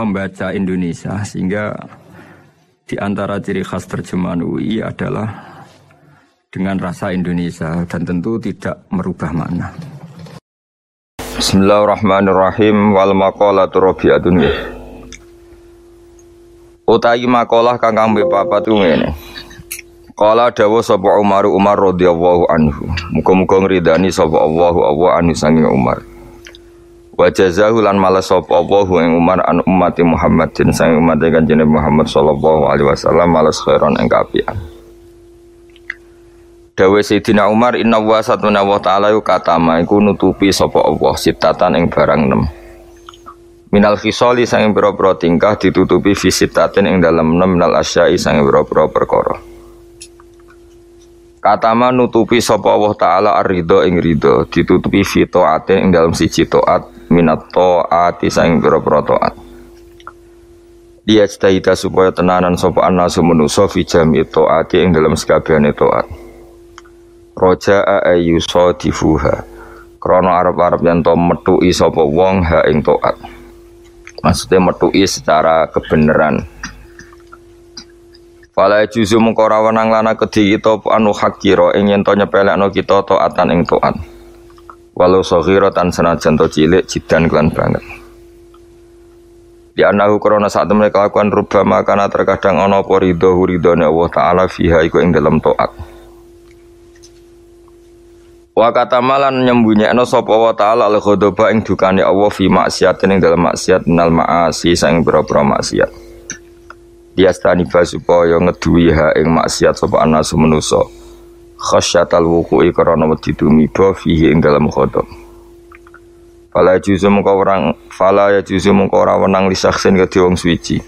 pembaca Indonesia sehingga di antara ciri khas terjemahan UI adalah dengan rasa Indonesia dan tentu tidak merubah makna. Bismillahirrahmanirrahim wal maqalatu rabi'atun Utai makalah kang kambe papat ku ngene. Kala dawa sapa Umar Umar radhiyallahu anhu. Muga-muga ngridani sapa Allahu Allah anu sange Umar. Wa jazahu lan malas sapa Allah ing Umar an ummati Muhammadin sang umat kanjeng Muhammad sallallahu alaihi wasallam malas khairan ing kaapian. Dawe Sayyidina Umar inna wa satuna wa ta'ala katama iku nutupi sapa Allah sitatan ing barang nem. Minal khisali sang pira-pira tingkah ditutupi visitatin ing dalam nem minal asyai sang pira-pira perkara. Katama nutupi sapa Allah taala ar-ridho ing ridho ditutupi fi taatin ing dalam siji taat minat taati saing pira-pira taat. Dia cita supaya tenanan sapa anasu manusa fi jami taati ing dalam sekabehane taat. Roja ayu sadifuha. Krana arep-arep yen to metuki sapa wong ha ing taat. Maksudnya metuki secara kebenaran. Fala juzu mengko ora wenang lana kedhi kita anu hakira ing yen to nyepelekno kita taatan ing taat walau tan senajan to cilik jidan kelan banget. Di anahu korona saat mereka lakukan rubah makana terkadang ono apa ridho ridhone Allah Ta'ala fiha iku ing dalam to'at. Wa kata malan nyembunyekno sapa wa ta'ala al ghadaba ing dukane Allah fi maksiatin ing dalam maksiat nal maasi sang boro-boro maksiat. Dia stani supaya ngeduwi ha ing maksiat sapa anasu manusa khasyatal wuku'i karena wedi tumiba fihi ing dalam khotob Fala juzu mengko orang fala ya juzu mengko ora wenang li saksin ke wong suci.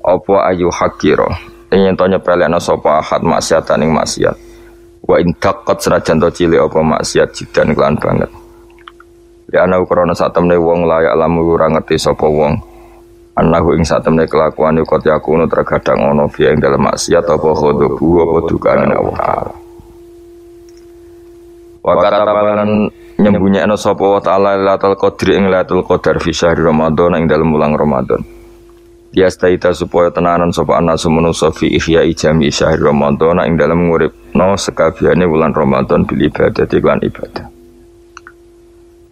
Apa ayu hakira. Yen to nyepelekno sapa ahad maksiatan ing maksiat. Wa in taqat senajan to cilik apa maksiat jidan kelan banget. Ya ana krana sak temne wong layak lamu ora ngerti sapa wong. Anahu ing sak temne kelakuan kot yakunu terkadang ana fi ing dalam maksiat apa khodobu apa dukane Allah. Wa katabalan nyembunyekno sapa wa ta'ala Lailatul Qadri ing Lailatul Qadar fi syahr Ramadan ing dalem wulan Ramadan. Dia staita supaya tenanan sapa anasu manusa fi ihya jami syahr Ramadan ing dalem nguripno sekabiane wulan Ramadan bil ibadah lan ibadah.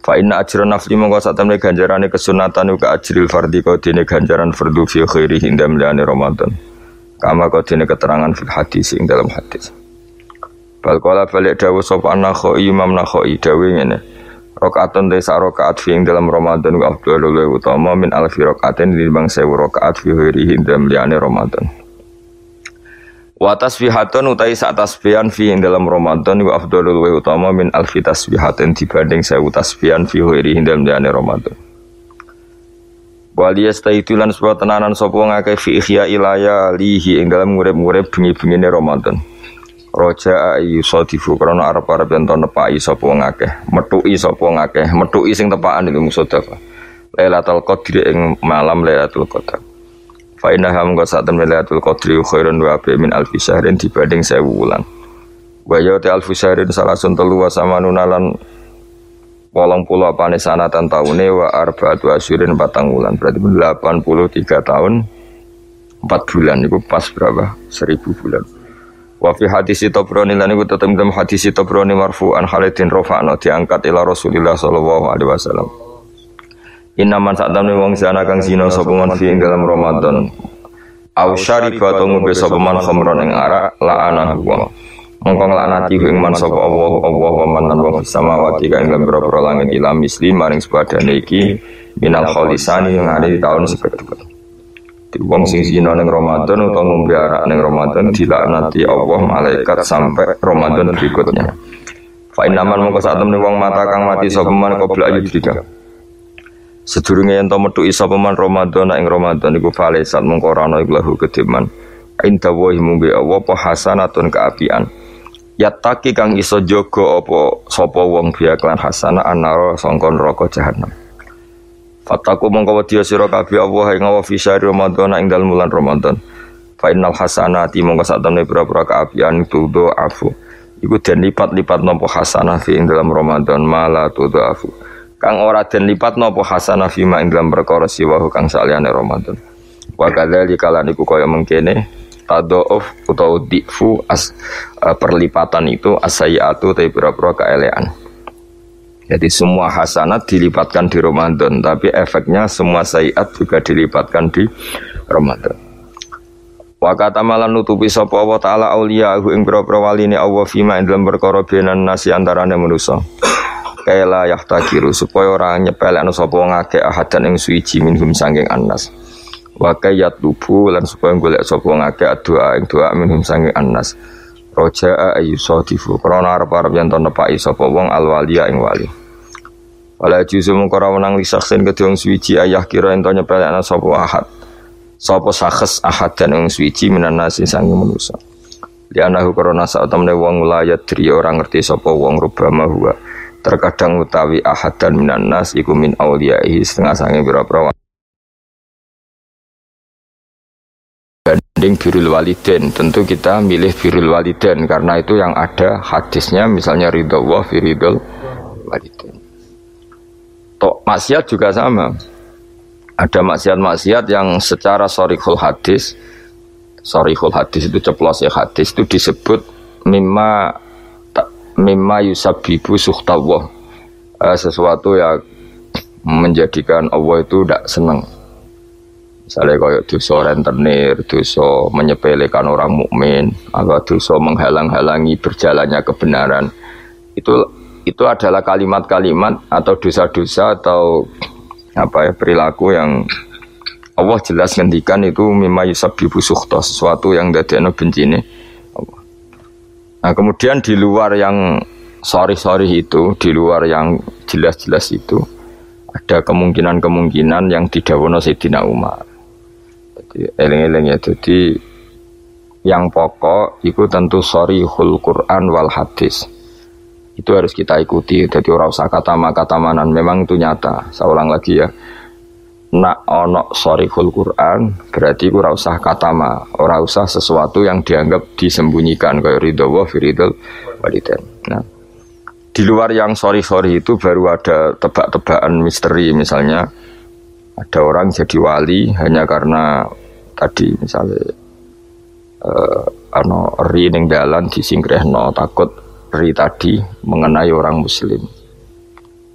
Fa inna ajra nafli mongko satemene ganjarane kesunatan uga ajril fardhi dene ganjaran fardhu fi khairi hindam Ramadan. Kama dene keterangan fil hadis ing dalam hadis. Bal kala balik dawu sop anakhoi imam nakhoi dawu ngene. Rokaatun desa rokaat fi ing dalam Ramadan wa afdalu wa utama min alfi rokaatin bang sewu rokaat fi hiri hindam liane Ramadan. Wa tasbihatun utai saat tasbihan fi ing dalam Ramadan wa afdalu wa utama min alfi tasbihatin dibanding sewu tasbihan fi hiri hindam liane Ramadan. Wali itu lan sebuah tenanan sapa ngake fi ihya ilaya lihi ing dalam ngurip-ngurip bengi-bengine Ramadan. Roja ayu sodifu karena Arab Arab yang tahu nepai sopo ngakeh, metui sopo ngakeh, metui sing tepaan itu musuh dafa. Lailatul Qadri ing malam Lailatul Qadar. Fa inna ham ka saat Lailatul Qadri khairun wa bi min alfi syahrin dibanding sewu wulan. Wa ya ta alfi syahrin salah sun telu wa samanunalan Walang pulau apane sanatan taune wa arba'atu asyurin batang wulan berarti 83 tahun 4 bulan itu pas berapa? 1000 bulan. Wa fi hadis Tabrani lan iku tetep dalam hadis Tabrani marfu'an Khalidin rafa'na diangkat ila Rasulillah sallallahu alaihi wasallam. Inna man sa'tamne wong sana kang zina sapa man fi ing dalam Ramadan. Au syariba to ngombe sapa man khamron ing arak la'ana wa. Mongko nglaknati ing man sapa Allah Allah wa man wa samawati kang ing boro langit ila misli maring sepadane iki minal khalisani yang ada di tahun sekedua. Wong sing zina ning Ramadan utawa ngombe arak ning Ramadan dilaknati Allah malaikat sampai Ramadan berikutnya. Fa inaman mongko sak temne wong mata kang mati sapa man qabla ayyidika. Sedurunge yen to metu isa peman Ramadan ing Ramadan iku falesat mongko ora ana iku lahu kediman. Inta wa mumbe Allah apa hasanatun kaapian. Yataki kang iso jaga apa sapa wong biya klan hasanah anara sangka neraka jahanam. Fataku mongko wedi sira kabeh Allah ing wa fi syahr Ramadan ing dalem bulan Ramadan. Fa innal hasanati mongko sak temne pira-pira kaapian itu do afu. Iku den lipat-lipat nopo hasanah fi ing dalam Ramadan mala tu do afu. kang ora den lipat napa hasanah fima ing dalam perkara siwahu kang saliyane Ramadan. Wa kadzalika lan iku kaya mengkene tadoof utawa difu as uh, perlipatan itu asayatu tapi pira-pira kaelean. Jadi semua hasanat dilipatkan di Ramadan, tapi efeknya semua sayiat juga dilipatkan di Ramadan. Wa kata malan nutupi sapa Allah taala auliyahu ing pira-pira waline Allah fima ing dalam perkara benan nasi antarane manusa. Kaila yahtakiru supaya orang nyepelekno sapa wong akeh ahadan ing suci minhum sanging anas wa kayat lubu lan supaya golek sapa wong akeh doa ing doa minhum sanging anas roja ayu sadifu krana arep-arep yen nepaki sapa wong alwalia ing wali Wala juzu mengkora menang li saksin kedua suci ayah kira ento nyepelekna sapa ahad. Sapa sakhs ahad dan ing suci minan nasi sanging manusa. Lianahu korona saat temen wong layat diri orang ngerti sapa wong rubama huwa. Terkadang utawi ahad dan minan nas iku min auliyaihi setengah sange pira-pira banding birul waliden. Tentu kita milih birul waliden karena itu yang ada hadisnya misalnya ridho wa firidul waliden Tok maksiat juga sama. Ada maksiat-maksiat yang secara sorikul hadis sorikul hadis itu ceplos ya hadis itu disebut mimma mimma yusabibu suhtawah. Uh, sesuatu yang menjadikan Allah itu tidak senang misalnya kayak dosa rentenir dosa menyepelekan orang mukmin atau dosa menghalang-halangi berjalannya kebenaran. Itu itu adalah kalimat-kalimat atau dosa-dosa atau apa ya perilaku yang Allah jelas ngendikan itu mimma yusabibu suhta sesuatu yang dadekno bencine Nah kemudian di luar yang sorry-sorry itu, di luar yang jelas-jelas itu, ada kemungkinan-kemungkinan yang tidak wono Sayyidina Umar. Jadi eling-eling ya, jadi yang pokok itu tentu sorry Quran wal hadis. Itu harus kita ikuti. Jadi orang usah kata kata manan. Memang itu nyata. Saya ulang lagi ya nak ono sorihul Quran berarti ora usah ma ora usah sesuatu yang dianggap disembunyikan kayak ridho wa firidul waliden. Nah, di luar yang sorry-sorry itu baru ada tebak-tebakan misteri misalnya ada orang jadi wali hanya karena tadi misalnya uh, ano ri ning dalan disingkrehno takut ri tadi mengenai orang muslim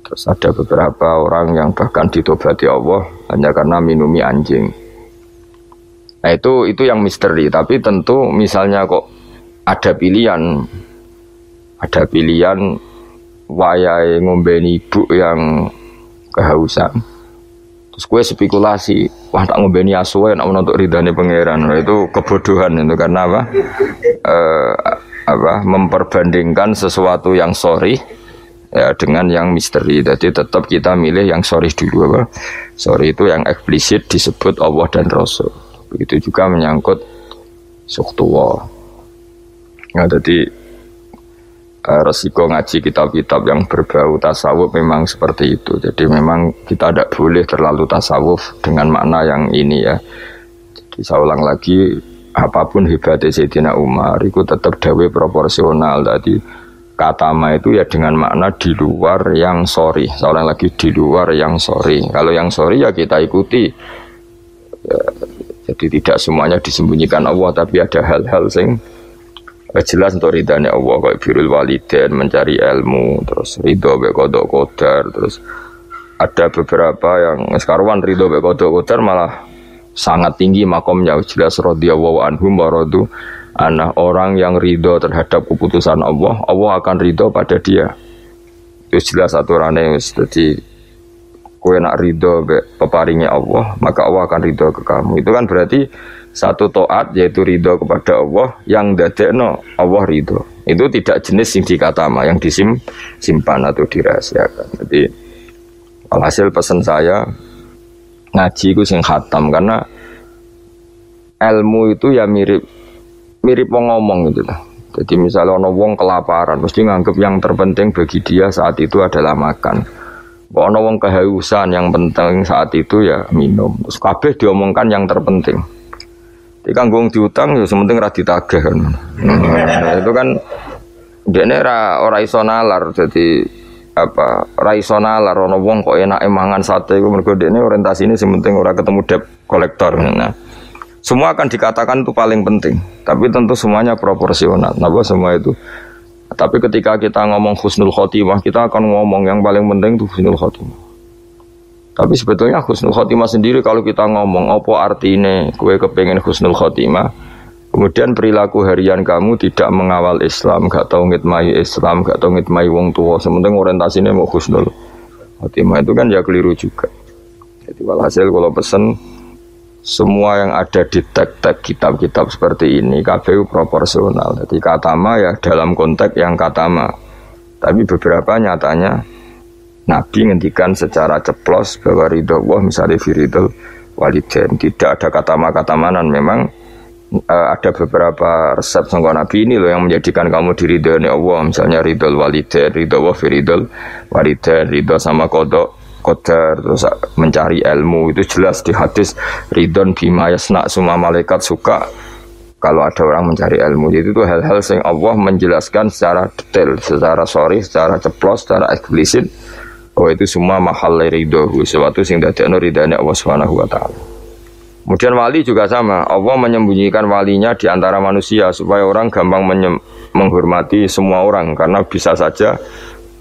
Terus ada beberapa orang yang bahkan ditobati Allah hanya karena minumi anjing. Nah itu itu yang misteri. Tapi tentu misalnya kok ada pilihan, ada pilihan wayai ngombeni ibu yang kehausan. Terus gue spekulasi, wah tak ngombeni asuwe nak untuk ridhani pangeran. Nah, itu kebodohan itu karena apa? Eh, apa memperbandingkan sesuatu yang sorry ya dengan yang misteri. Jadi tetap kita milih yang sorry dulu apa? Sorry itu yang eksplisit disebut Allah dan Rasul. Begitu juga menyangkut suktuwa. Nah, jadi uh, resiko ngaji kitab-kitab yang berbau tasawuf memang seperti itu. Jadi memang kita tidak boleh terlalu tasawuf dengan makna yang ini ya. Jadi saya ulang lagi, apa pun hebatnya Sayyidina Umar, itu tetap dawe proporsional. Tadi katama itu ya dengan makna di luar yang sorry. Seorang lagi di luar yang sorry. Kalau yang sorry ya kita ikuti. Ya, jadi tidak semuanya disembunyikan Allah tapi ada hal-hal sing eh, jelas untuk ridhanya Allah. Kayak birul waliden mencari ilmu terus ridho bekodok kodar terus ada beberapa yang sekarang ridho bekodok kodar malah sangat tinggi makomnya jelas radhiyallahu anhum wa anak orang yang ridho terhadap keputusan Allah, Allah akan ridho pada dia. Itu jelas aturannya jadi kue nak ridho peparingnya Allah, maka Allah akan ridho ke kamu. Itu kan berarti satu toat yaitu ridho kepada Allah yang dadekno Allah ridho. Itu tidak jenis sing dikatama yang disimpan atau dirahasiakan. Jadi alhasil pesan saya ngaji itu sing khatam karena ilmu itu ya mirip mirip wong ngomong gitu lah. Jadi misalnya ono wong kelaparan, mesti nganggep yang terpenting bagi dia saat itu adalah makan. Ono wong kehausan yang penting saat itu ya minum. Terus kabeh diomongkan yang terpenting. Kan diutang ya sementing ra ditagih kan. Nah, itu kan dia ra ora iso nalar jadi apa raisonal rono wong kok enak emangan sate iku ini orientasi ini penting ora ketemu debt kolektor nah semua akan dikatakan itu paling penting tapi tentu semuanya proporsional. Nah semua itu? Tapi ketika kita ngomong husnul khotimah kita akan ngomong yang paling penting itu husnul khotimah. Tapi sebetulnya husnul khotimah sendiri kalau kita ngomong apa artinya kue kepengen husnul khotimah Kemudian perilaku harian kamu tidak mengawal Islam, gak tahu ngitmai Islam, gak tahu ngitmai wong tua. Sementing orientasinya mau khusnul. Khotimah itu kan ya keliru juga. Jadi walhasil kalau pesen semua yang ada di tag-tag kitab-kitab seperti ini KPU proporsional. Jadi katama ya dalam konteks yang katama. Tapi beberapa nyatanya Nabi ngendikan secara ceplos bahwa ridho Allah misalnya firidul waliden. Tidak ada kata kata manan memang uh, ada beberapa resep sangka Nabi ini loh yang menjadikan kamu diridhoi Allah. Misalnya ridho walidain ridho wa ridho walidain ridho sama kodok kodar terus mencari ilmu. Itu jelas di hadis ridon bima yasna semua malaikat suka kalau ada orang mencari ilmu. Itu hal-hal yang Allah menjelaskan secara detail secara sorry secara ceplos secara eksplisit bahwa itu semua mahal ridho sesuatu sing dadekno ridhane Allah Subhanahu wa taala Kemudian wali juga sama. Allah menyembunyikan walinya di antara manusia supaya orang gampang menghormati semua orang karena bisa saja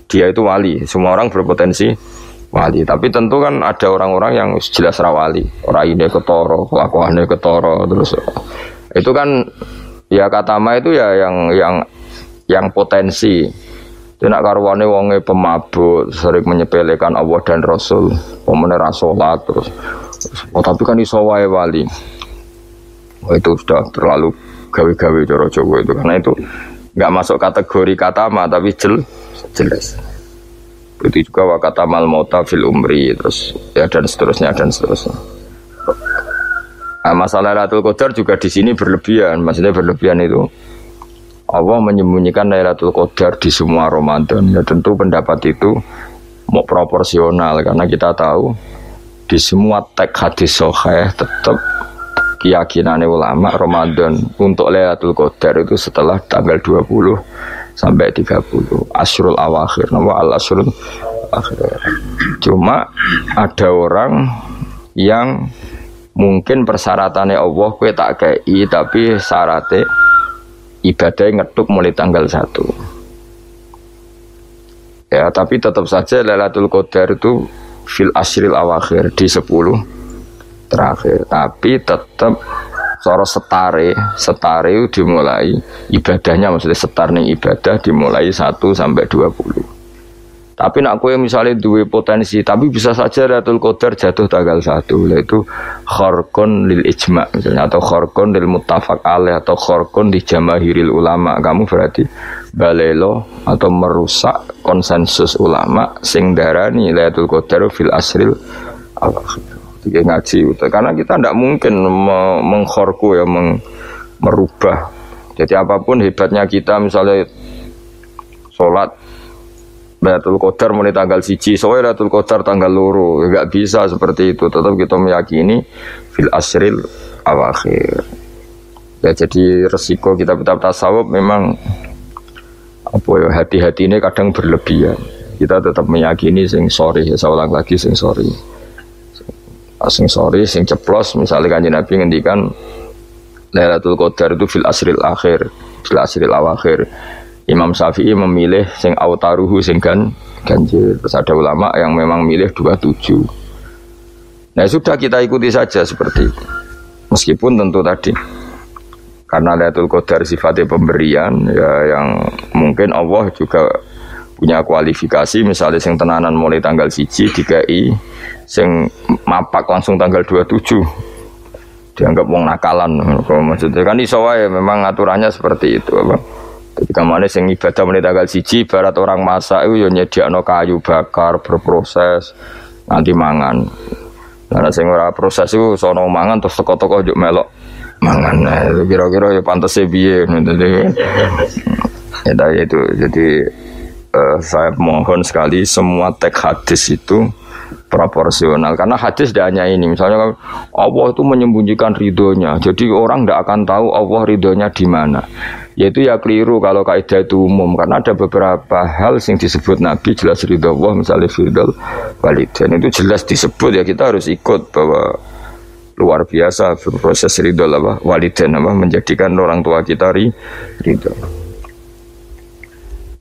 dia itu wali. Semua orang berpotensi wali. Tapi tentu kan ada orang-orang yang jelas rawali. Orang ini ketoro, kelakuannya ketoro terus itu kan ya kata ma itu ya yang yang yang potensi. Tidak karwane wonge pemabuk, sering menyepelekan Allah dan Rasul, pemenang rasulat terus Oh tapi kan iso wae wali. Oh, itu sudah terlalu gawe-gawe coro Jawa itu karena itu nggak masuk kategori kata ma tapi jel, jelas. Itu juga wakata mal mauta fil umri terus ya dan seterusnya dan seterusnya. Nah, masalah Lailatul Qadar juga di sini berlebihan. Maksudnya berlebihan itu Allah menyembunyikan Lailatul Qadar di semua Ramadan. Ya tentu pendapat itu mau proporsional karena kita tahu di semua teks hadis soheh tetap keyakinan ulama Ramadan untuk Lailatul Qadar itu setelah tanggal 20 sampai 30 Asrul Awakhir nama al Asrul Akhir cuma ada orang yang mungkin persyaratannya Allah kue tak kei tapi syaratnya ibadah ngetuk mulai tanggal 1 ya tapi tetap saja Lailatul Qadar itu fil asril awakhir di sepuluh terakhir. Tapi tetap soro setare setare dimulai ibadahnya maksudnya setar nih ibadah dimulai 1 sampai 20 tapi nak kue misalnya dua potensi, tapi bisa saja Ratul Qadar jatuh tanggal satu, yaitu khorkon lil ijma misalnya atau khorkon lil muttafaq alaih atau khorkon di jamahiril ulama. Kamu berarti balelo atau merusak konsensus ulama sing darani Lailatul Qadar fil asril. Tiga ngaji karena kita tidak mungkin mengkhorku ya meng, merubah. Jadi apa pun hebatnya kita misalnya sholat Lailatul Qadar mulai tanggal siji, soalnya Lailatul Qadar tanggal loro, nggak bisa seperti itu. Tetap kita meyakini fil asril awakhir. Ya jadi resiko kita tetap tasawuf memang apa ya hati-hati ini kadang berlebihan. Kita tetap meyakini sing sorry ya saya ulang lagi sing sorry. Sing sorry, sing ceplos misalnya kanjeng Nabi ngendikan Lailatul Qadar itu fil asril akhir, fil asril awakhir. Imam Syafi'i memilih sing autaruhu sing gan ganjil. Terus ada ulama yang memang milih 27. Nah sudah kita ikuti saja seperti itu. Meskipun tentu tadi karena Lailatul Qadar sifatnya pemberian ya yang mungkin Allah juga punya kualifikasi misalnya sing tenanan mulai tanggal siji DKI sing mapak langsung tanggal 27 dianggap wong nakalan maksudnya kan iso wae memang aturannya seperti itu apa Ketika mana sing ibadah mulai tanggal siji, barat orang masak itu ya no kayu bakar berproses nanti mangan. Karena sing ora proses itu sono mangan terus toko-toko juk melok mangan. Nah, kira-kira ya pantasnya biye. Ya, itu jadi uh, saya mohon sekali semua teks hadis itu proporsional. Karena hadis tidak hanya ini. Misalnya Allah itu menyembunyikan ridhonya. Jadi orang tidak akan tahu Allah ridhonya di mana. Yaitu ya keliru kalau kaidah itu umum. Karena ada beberapa hal yang disebut Nabi jelas ridho Allah misalnya ridho dan itu jelas disebut ya kita harus ikut bahwa luar biasa proses ridho apa walidain apa menjadikan orang tua kita ridho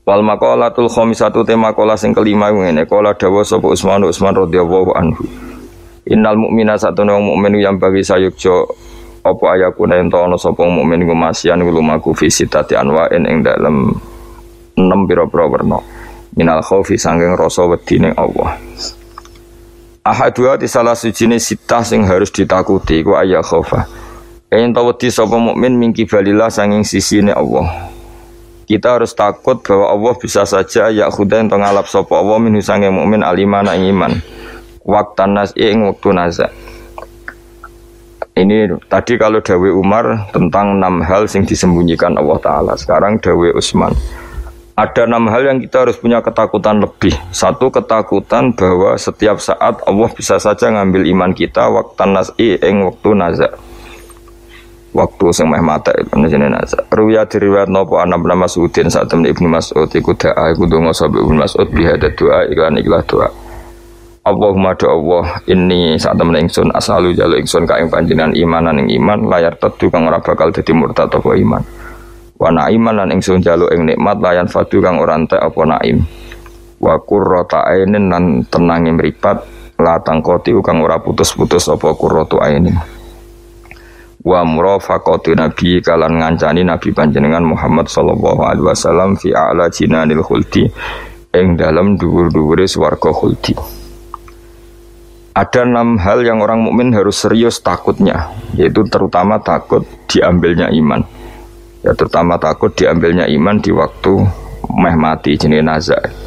Wal maqalatul khamisatu tema kola sing kelima ngene kola dawa sapa Utsman Utsman radhiyallahu anhu. Innal mu'mina satune wong mukmin yang bagi sayukjo apa ayakuna ento ana sapa mukmin iku masian lumaku fi sitati anwa'in ing dalem enam pira-pira werna. Minal khaufi sanging rasa wedi ning Allah. Ahadua di salah sujine sitah sing harus ditakuti ku ayah khaufa. Ento wedi sapa mukmin mingki balillah sanging sisine Allah. Kita harus takut bahwa Allah bisa saja ya khuda yang ngalap sopo Allah min husange mukmin alimana iman. Waktu nas ing waktu nazak. Ini tadi kalau Dawe Umar tentang enam hal yang disembunyikan Allah Ta'ala Sekarang Dawe Usman Ada enam hal yang kita harus punya ketakutan lebih Satu ketakutan bahwa setiap saat Allah bisa saja ngambil iman kita Waktu nas'i ing waktu nazak waktu sing meh mata ibnu jenenge nasa ruya diriwayat nopo anak nama Mas'udin saat temen Ibnu Mas'ud iku doa iku donga sapa Ibnu Mas'ud bihada doa iklan ikhlas doa. Allahumma do Allah ini saat temen ingsun asalu jalu ingsun ka ing panjenengan imanan ing iman layar tetu kang ora bakal dadi murtad apa iman. Wa naiman lan ingsun jalu ing nikmat layan fadu kang ora entek apa naim. Wa qurrata ainin lan tenange mripat la tangkoti kang ora putus-putus apa qurratu ainin wa murafaqati nabi kalan ngancani nabi panjenengan Muhammad sallallahu alaihi wasallam fi a'la jinanil khuldi ing dalam dhuwur-dhuwure swarga khuldi. Ada enam hal yang orang mukmin harus serius takutnya yaitu terutama takut diambilnya iman. Ya terutama takut diambilnya iman di waktu meh mati jenis nazar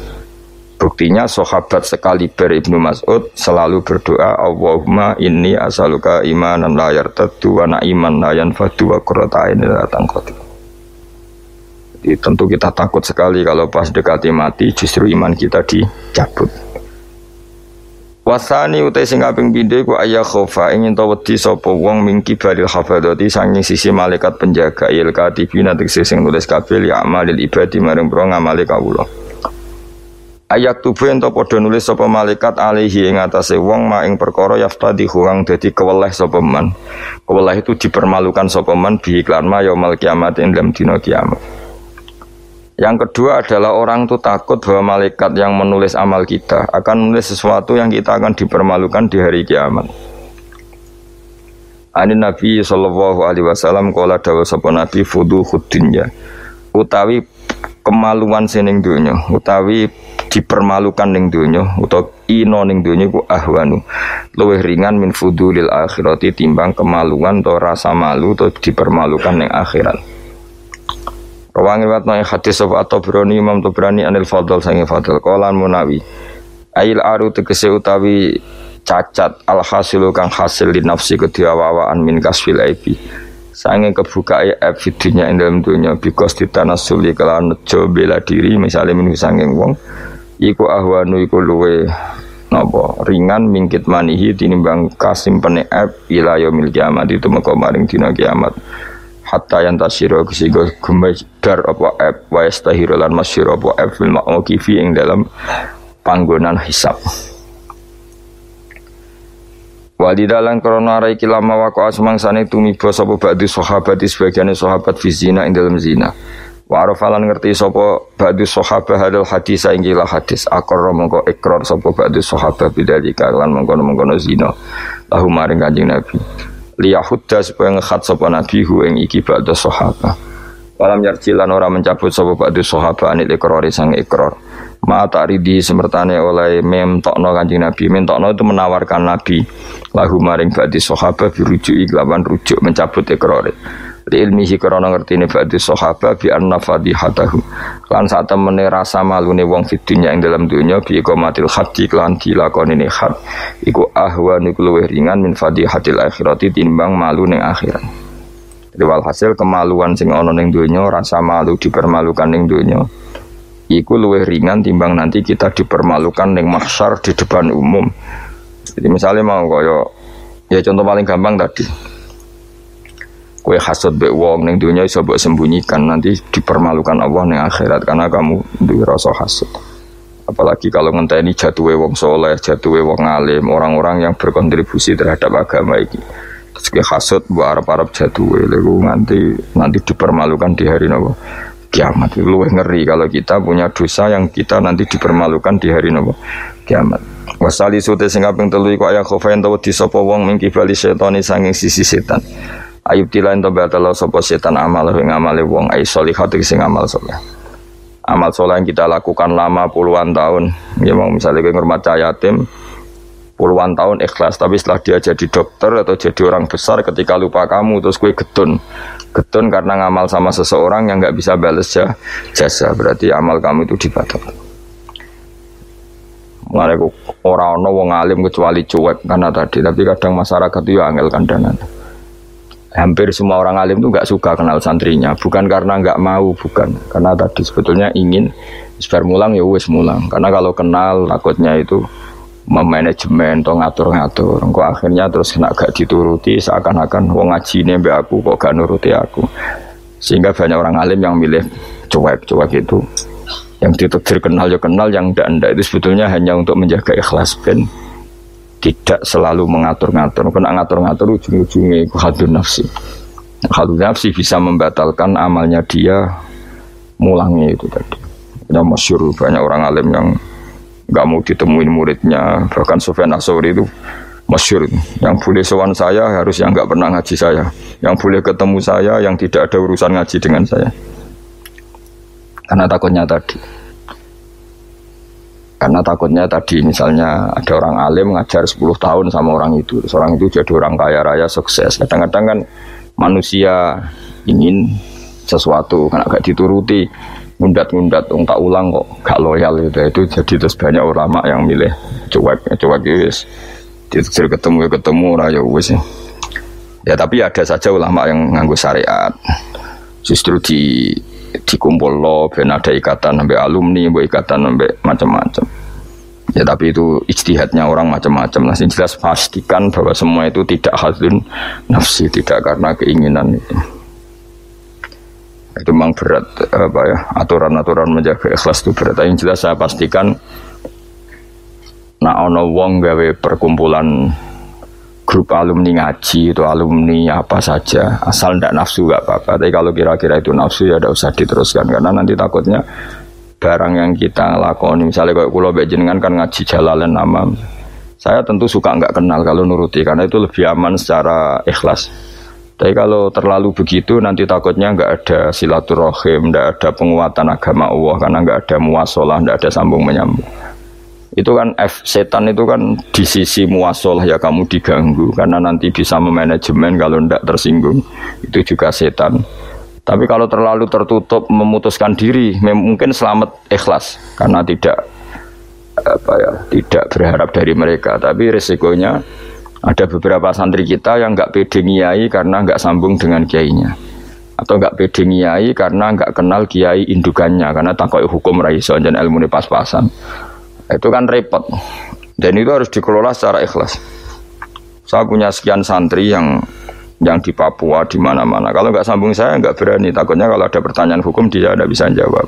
Buktinya sahabat sekali ber Ibnu Mas'ud selalu berdoa Allahumma inni asaluka imanan la yartaddu wa iman la yanfadu wa qurrata ainin la Jadi tentu kita takut sekali kalau pas dekati mati justru iman kita dicabut. Wasani utai sing kaping pindho ku ayah khofa ingin tahu wedi sapa wong mingki balil hafadati sanging sisi malaikat penjaga il katibina tegese sing nulis kabeh ya amalil ibadi maring pro kawula. Ayat tubuh ento padha nulis sapa malaikat alaihi ing atase wong ma ing perkara yaftadi kang dadi keweleh sapa man. Keweleh itu dipermalukan sapa man bi iklan ma yaumil kiamat ing dalam dina kiamat. Yang kedua adalah orang itu takut bahwa malaikat yang menulis amal kita akan menulis sesuatu yang kita akan dipermalukan di hari kiamat. Ani Nabi sallallahu alaihi wasallam kala dawuh sapa Nabi fudu dunya utawi kemaluan sining dunya utawi dipermalukan ning dunya utawa ino ning dunya ku ahwanu. Luwih ringan min fudulil akhirati timbang kemaluan atau rasa malu atau dipermalukan ning akhirat. Rawangi watna hadis sapa atau berani Imam Tabrani anil Fadl sange Fadl. Kolan munawi Ail aru tegese utawi cacat al hasilu kang hasil di nafsi kediawawaan min kasfil aibi. Sange kebuka aib videonya ing dalam dunia bikos ditanasuli kelawan nejo bela diri misalnya minu sanging wong iku ahwanu iku luwe napa ringan mingkit manihi tinimbang kasimpene aib ila yaumil kiamat. Itu mengko maring dina kiamat. Hatta yang tasiro kesigo dar apa aib wa yastahiru lan masyiro apa aib fil ma'mukifi ing dalam panggonan hisab. Walidalan krono arai kilama wako asmang sane tumiba sapa ba'du sahabat sebagian sahabat fi zina dalam zina. Wa arafalan ngerti sapa ba'du sahabat hadal hadis sainggilah hadis akor mongko ikrar sapa ba'du sahabat bidzalika lan mongkono-mongkono zina. Lahu maring Kanjeng Nabi. Liyahudda supaya ngekhat sapa Nabi hu ing iki ba'du sahabat. Walam yarjilan orang mencabut sapa ba'du sahabat anil ikrar sang ikrar. Ma ridi semertane oleh mem tokno kanjeng Nabi mem tokno itu menawarkan Nabi lahu maring badi sahabat birujuk lawan rujuk mencabut ikrare li ilmihi krana ngertine badi sahabat bi anna fadihatahu. Lan saat temene rasa malune wong fid dunya ing dalam dunya bi iqamatil haddi lan dilakoni had. Iku ahwa niku luwih ringan min fadihatil akhirati timbang malu ning akhirat. Jadi walhasil kemaluan sing ana ning donya rasa malu dipermalukan ning donya iku luwih ringan timbang nanti kita dipermalukan ning mahsyar di depan umum. Jadi misalnya mau koyo ya contoh paling gampang tadi. Kue hasut be wong neng dunia iso mbok sembunyikan nanti dipermalukan Allah neng akhirat karena kamu duwe rasa hasut. Apalagi kalau ngenteni jatuhe wong soleh, jatuhe wong alim, orang-orang yang berkontribusi terhadap agama ini. Terus ke hasut bu Arab-Arab jatuhe, lalu nanti nanti dipermalukan di hari nopo kiamat. Lu ngeri kalau kita punya dosa yang kita nanti dipermalukan di hari nopo kiamat. Wasali sute sing kaping telu iku ayah khofain tawa disapa wong mingki bali setani sanging sisi setan. Ayub tilain to batal sapa setan amal ing amale wong ai solihat sing amal soleh amal soleh yang kita lakukan lama puluhan tahun. Ya mau misalnya ke ngurmat yatim puluhan tahun ikhlas tapi setelah dia jadi dokter atau jadi orang besar ketika lupa kamu terus gue getun getun karena ngamal sama seseorang yang nggak bisa balas jasa berarti amal kamu itu dibatalkan Mulai orang orang wong alim kecuali cuek karena tadi tapi kadang masyarakat itu ya angel kandanan hampir semua orang alim itu nggak suka kenal santrinya. Bukan karena nggak mau bukan. Karena tadi sebetulnya ingin sebar mulang ya wes mulang. Karena kalau kenal takutnya itu memanajemen atau ngatur-ngatur. Kok akhirnya terus kena gak dituruti seakan-akan wong ngaji nembe aku kok gak nuruti aku? Sehingga banyak orang alim yang milih cuek cuek itu. Yang ditekdir kenal ya kenal yang ndak ndak itu sebetulnya hanya untuk menjaga ikhlas. Ben tidak selalu mengatur-ngatur. Kena ngatur-ngatur ujung-ujungnya itu hadun nafsi. Hadun nafsi bisa membatalkan amalnya dia mulangnya itu tadi. Ya masyur banyak orang alim yang nggak mau ditemuin muridnya. Bahkan Sofyan Asori itu masyur. Yang boleh sowan saya harus yang nggak pernah ngaji saya. Yang boleh ketemu saya yang tidak ada urusan ngaji dengan saya. Karena takutnya tadi karena takutnya tadi misalnya ada orang alim ngajar 10 tahun sama orang itu. Seorang itu jadi orang kaya raya sukses. Kadang-kadang kan manusia ingin sesuatu karena gak dituruti ngundat-ngundat tak ulang kok gak loyal itu itu jadi terus banyak ulama yang milih cuek cuek wis. Ditegur ketemu ya ketemu raya wis. Ya tapi ada saja ulama yang nganggu syariat. Justru di dikumpul lo ben ada ikatan sampai alumni bu ikatan sampai macam-macam. Ya tapi itu ijtihadnya orang macam-macam nah jelas pastikan bahwa semua itu tidak hadun nafsi tidak karena keinginan itu. Itu memang berat apa ya aturan-aturan menjaga ikhlas itu berat. Yang jelas saya pastikan nah ono wong gawe perkumpulan grup alumni ngaji itu alumni apa saja asal tidak nafsu gak apa-apa. Tapi kalau kira-kira itu nafsu ya tidak usah diteruskan karena nanti takutnya barang yang kita lakoni misalnya kalau kulo jenengan kan ngaji jalalan nama saya tentu suka nggak kenal kalau nuruti karena itu lebih aman secara ikhlas. Tapi kalau terlalu begitu nanti takutnya nggak ada silaturahim, nggak ada penguatan agama Allah karena nggak ada muasalah, nggak ada sambung menyambung itu kan F setan itu kan di sisi muasalah ya kamu diganggu. Karena nanti bisa memanajemen kalau tidak tersinggung. Itu juga setan. Tapi kalau terlalu tertutup memutuskan diri mungkin selamat ikhlas. Karena tidak apa ya tidak berharap dari mereka. Tapi resikonya ada beberapa santri kita yang nggak pede ngiai karena nggak sambung dengan kiainya. Atau nggak pede ngiai karena nggak kenal kiai indukannya. Karena takut hukum raiso dan ilmu pas-pasan itu kan repot. Dan itu harus dikelola secara ikhlas. Saya punya sekian santri yang yang di Papua di mana-mana. Kalau nggak sambung saya nggak berani. Takutnya kalau ada pertanyaan hukum dia tidak bisa jawab.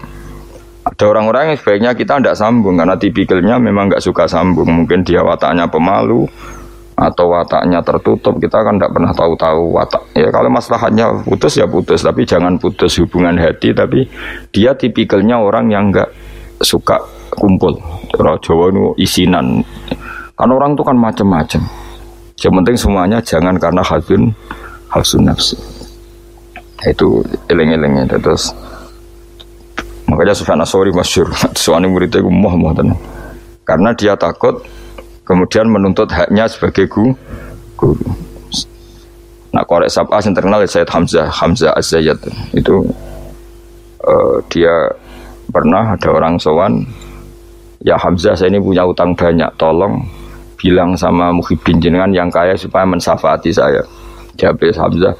Ada orang-orang yang sebaiknya kita tidak sambung karena tipikalnya memang nggak suka sambung. Mungkin dia wataknya pemalu atau wataknya tertutup. Kita kan tidak pernah tahu-tahu watak. Ya kalau masalahnya putus ya putus. Tapi jangan putus hubungan hati. Tapi dia tipikalnya orang yang nggak suka kumpul. Orang Jawa itu isinan. Kan orang itu kan macam-macam. Yang penting semuanya jangan karena hadun hasun nafsi. Itu eleng-elengnya terus. Makanya Sufyan Asori masyur. Soalnya muridnya itu muah muah Karena dia takut kemudian menuntut haknya sebagai guru. Nah korek sabah yang terkenal Sayyid Hamzah Hamzah az itu uh, dia pernah ada orang sowan ya Hamzah saya ini punya utang banyak tolong bilang sama Muhyiddin jenengan yang kaya supaya mensafati saya jawab Hamzah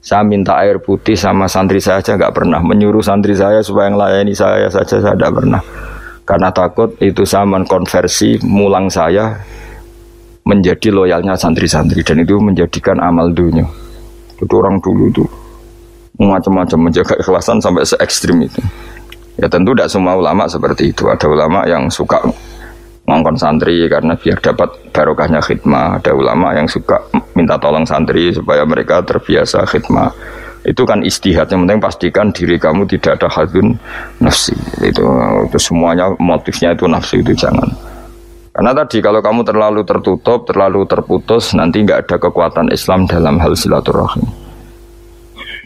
saya minta air putih sama santri saya aja nggak pernah menyuruh santri saya supaya melayani saya saja saya tidak pernah karena takut itu saya mengkonversi mulang saya menjadi loyalnya santri-santri dan itu menjadikan amal dunia. Itu orang dulu itu macam-macam menjaga ikhlasan sampai se ekstrim itu. Ya tentu tidak semua ulama seperti itu. Ada ulama yang suka ngongkon santri karena biar dapat barokahnya khidmah. Ada ulama yang suka minta tolong santri supaya mereka terbiasa khidmah. Itu kan istihad. Yang penting pastikan diri kamu tidak ada hadun nafsi. Itu, itu semuanya motifnya itu nafsi itu jangan. Karena tadi kalau kamu terlalu tertutup, terlalu terputus, nanti nggak ada kekuatan Islam dalam hal silaturahim.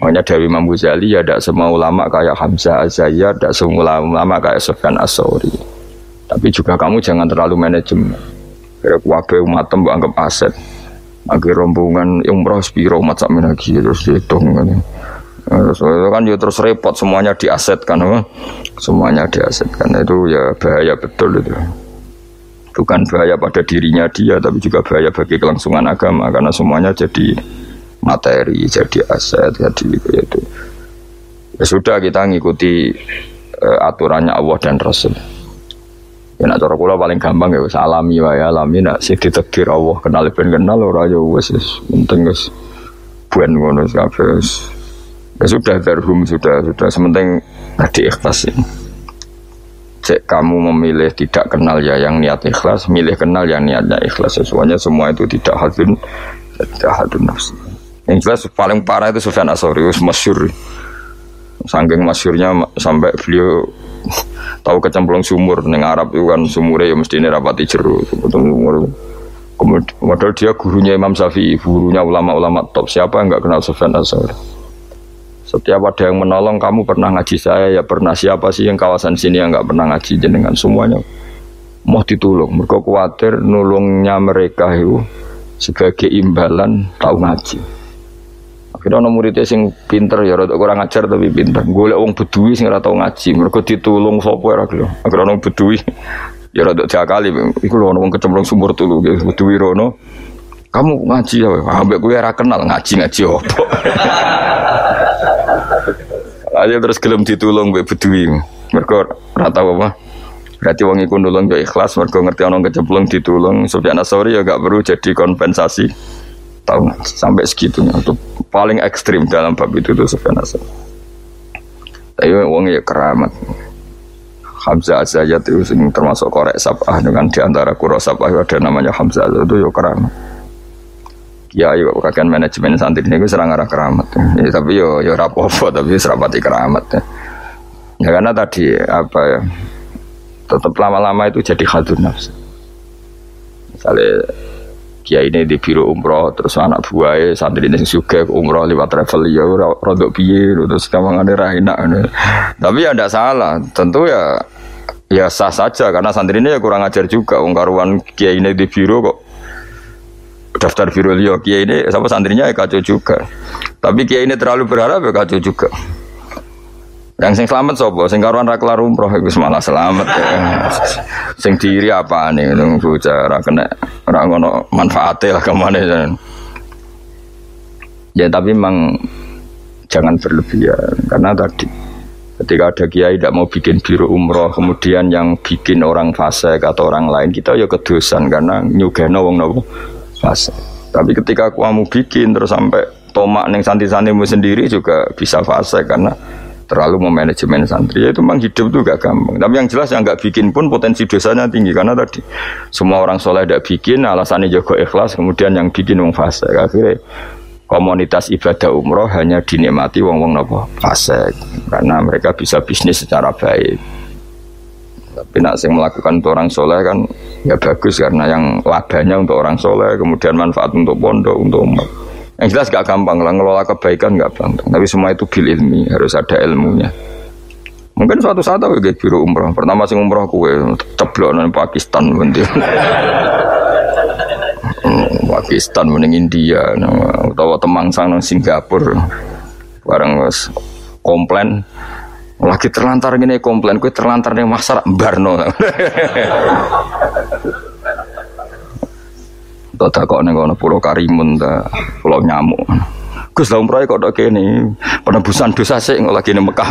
Makanya dari Imam Ghazali ya tidak semua ulama kayak Hamzah Azaya, tidak semua ulama kayak Sofyan Asori. Tapi juga kamu jangan terlalu manajemen. Kira kuabe umat mbak anggap aset. Lagi rombongan umroh spiro umat sakmi lagi terus dihitung kan. Terus kan ya terus repot semuanya diasetkan apa? Semuanya diasetkan itu ya bahaya betul itu. Bukan bahaya pada dirinya dia tapi juga bahaya bagi kelangsungan agama karena semuanya jadi materi, jadi aset, jadi itu. Ya sudah kita ngikuti uh, aturannya Allah dan Rasul. Ya nak cara kula paling gampang ya wis alami wae alami nak sing ditegir Allah kenal ben kenal ora ya wis penting wis buen ngono kabeh Ya sudah darhum sudah sudah sementing tadi ikhlas. Cek kamu memilih tidak kenal ya yang niat ikhlas, milih kenal yang niatnya ikhlas. Sesuanya semua itu tidak hadun, tidak hadun nafsi. Yang jelas paling parah itu Sufyan Asori, masyur. Sangking masyurnya sampai beliau tahu kecemplung sumur neng Arab itu kan sumurnya ya mesti ini rapati jeru. Kemudian padahal dia gurunya Imam Syafi'i, gurunya ulama-ulama top. Siapa yang nggak kenal Sufyan Asori? Setiap ada yang menolong kamu pernah ngaji saya ya pernah siapa sih yang kawasan sini yang nggak pernah ngaji jenengan semuanya mau ditolong mereka khawatir nulungnya mereka itu sebagai imbalan tahu ngaji Akhirnya ono muridnya sing pinter ya rada kurang ajar tapi pinter. Golek wong bedui sing ora tau ngaji, mergo ditulung sapa ora gelem. Akhirnya ono bedui ya rada diakali iku lho ono wong kecemplung sumur tulu bedui rono. Kamu ngaji ya, ambek gue ora kenal ngaji-ngaji opo. Aja terus gelem ditulung mbek bedui. Mergo ora tau apa. Berarti wong iku nulung yo ikhlas mergo ngerti ono kecemplung ditulung. Sofyan Asori ya gak perlu jadi kompensasi tahu sampai segitunya itu paling ekstrim dalam bab itu tuh Sufyan Asad tapi wong ya keramat Hamzah Azayat itu termasuk korek sabah dengan di antara kuro sabah ada namanya Hamzah itu ya keramat Ya, ayo kakek manajemen santri ini serang arah keramat. Ya, tapi yo yo rapopo tapi serapati keramat. Ya. ya karena tadi apa ya tetap lama-lama itu jadi hadun nafsu. Misalnya kiai ini di biro umroh terus anak buahnya santri ini juga umroh lewat travel ya rodok piye terus kamu ada rahina tapi ya tidak salah tentu ya ya sah saja karena santri ini ya kurang ajar juga ungkaruan kiai ini di biro kok daftar biro liyo kiai ini sama santrinya ya kacau juga. Tapi kiai ini terlalu berharap ya kacau juga yang sing selamat sopo, sing karuan ra kelar umroh iku malah selamat ya. sing diri apa nih nung bocah ra kena ra ngono manfaatnya lah ke mana ya. Ya tapi memang jangan berlebihan karena tadi ketika ada kiai tidak mau bikin biru umroh kemudian yang bikin orang fase atau orang lain kita ya kedosan karena nyugeno wong nopo fase tapi ketika kamu bikin terus sampai tomak neng santi-santimu sendiri juga bisa fase karena terlalu memanajemen santri ya itu memang hidup itu gak gampang. Tapi yang jelas yang gak bikin pun potensi dosanya tinggi karena tadi semua orang soleh tidak bikin alasannya juga ikhlas kemudian yang bikin wong fase akhirnya komunitas ibadah umroh hanya dinikmati wong wong nopo fase karena mereka bisa bisnis secara baik. Tapi nak sing melakukan untuk orang soleh kan ya bagus karena yang labanya untuk orang soleh kemudian manfaat untuk pondok untuk umat yang jelas gak gampang lah ngelola kebaikan gak gampang. Tapi semua itu bil ilmi harus ada ilmunya. Mungkin suatu saat aku kayak biru umroh. Pertama sing umroh kue ceblok nang Pakistan mending. Pakistan mending India, atau temangsang nang Singapura. Barang was komplain lagi terlantar gini komplain, kue terlantar nih masar Barno. tak kok ning kono pulau Karimun ta, pulau nyamuk. Gus lah umroh kok tok kene penebusan dosa sik lagi ning Mekah.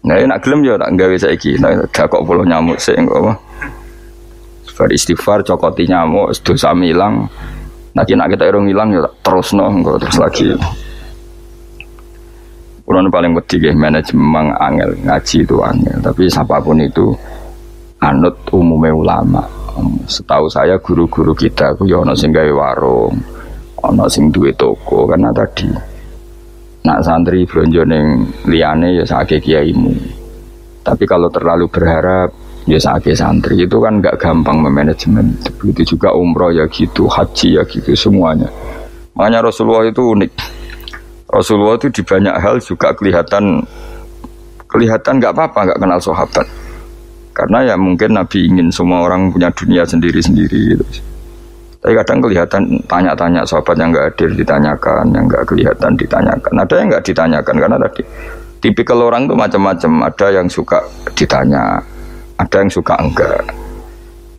Nah, nak gelem ya tak gawe saiki. Nah, kok pulau nyamuk sik kok apa? Beristighfar cokoti nyamuk, dosa milang. Nanti nak kita irung hilang ya terus no, terus lagi. Kulon paling ya, manajemen angel ngaji itu angel. Tapi siapa pun itu anut umumnya ulama. Setahu saya guru-guru kita aku ya ono sing gawe warung, ono sing duwe toko karena tadi nak santri bronjo ning liyane ya sakit kiaimu. Tapi kalau terlalu berharap ya sakit santri itu kan nggak gampang memanajemen. Begitu juga umroh ya gitu, haji ya gitu semuanya. Makanya Rasulullah itu unik. Rasulullah itu di banyak hal juga kelihatan kelihatan nggak apa-apa nggak kenal sahabat karena ya mungkin Nabi ingin semua orang punya dunia sendiri-sendiri gitu. Tapi kadang kelihatan tanya-tanya sahabat yang nggak hadir ditanyakan, yang nggak kelihatan ditanyakan. Ada yang nggak ditanyakan karena tadi tipikal orang tuh macam-macam. Ada yang suka ditanya, ada yang suka enggak.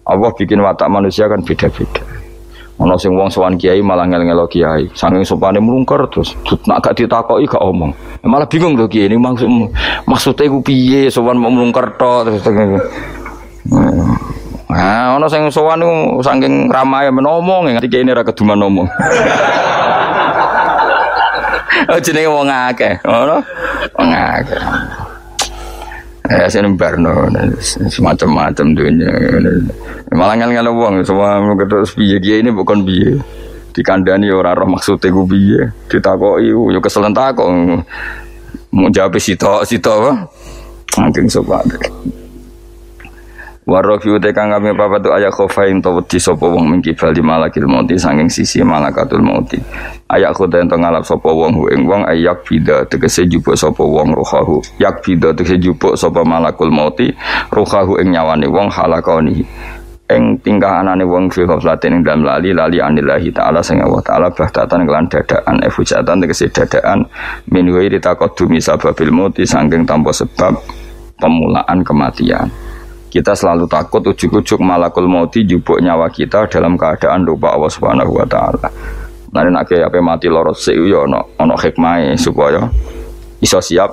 Allah bikin watak manusia kan beda-beda. Ono sing wong sowan kiai malah ngel-ngelo kiai. Saking sopane mlungker terus nak gak ditakoki gak omong. Malah bingung tuh kiai ini maksud maksudnya ku piye sowan mau mlungker tok terus Nah, ono sing sowan niku saking ramae menomong ngerti kiai ini ra keduman ngomong. oh jenenge wong akeh, ngono. Wong akeh. Ya sing barno semacam-macam dunia. Malah ngel-ngel wong semua terus piye kiye ini bukan piye. Dikandani ora roh maksude ku piye. Ditakoki yo keselen takok. Mau jawab sitok-sitok. Mungkin sobat. Warofi ute kang kami papa tu ayak khofain to wedi sapa wong mingki bali malakil mauti sanging sisi malakatul mauti. Ayak khoda ento ngalap sapa wong hu ing wong ayak bida tegese jupuk sapa wong rohahu. Yak bida tegese jupuk sapa malakul mauti rohahu ing nyawane wong halakoni. Ing tingkah anane wong fi ghaflatin ing dalam lali lali anillahi taala sing Allah taala bahtatan kelan dadaan efujatan tegese dadaan min ghairi taqaddumi sababil mauti sanging tanpa sebab pemulaan kematian. Kita selalu takut ujuk-ujuk malakul mauti jubuk nyawa kita dalam keadaan lupa Allah Subhanahu wa taala. Nah, nek apa mati loro sik yo ono ono hikmah supaya iso siap.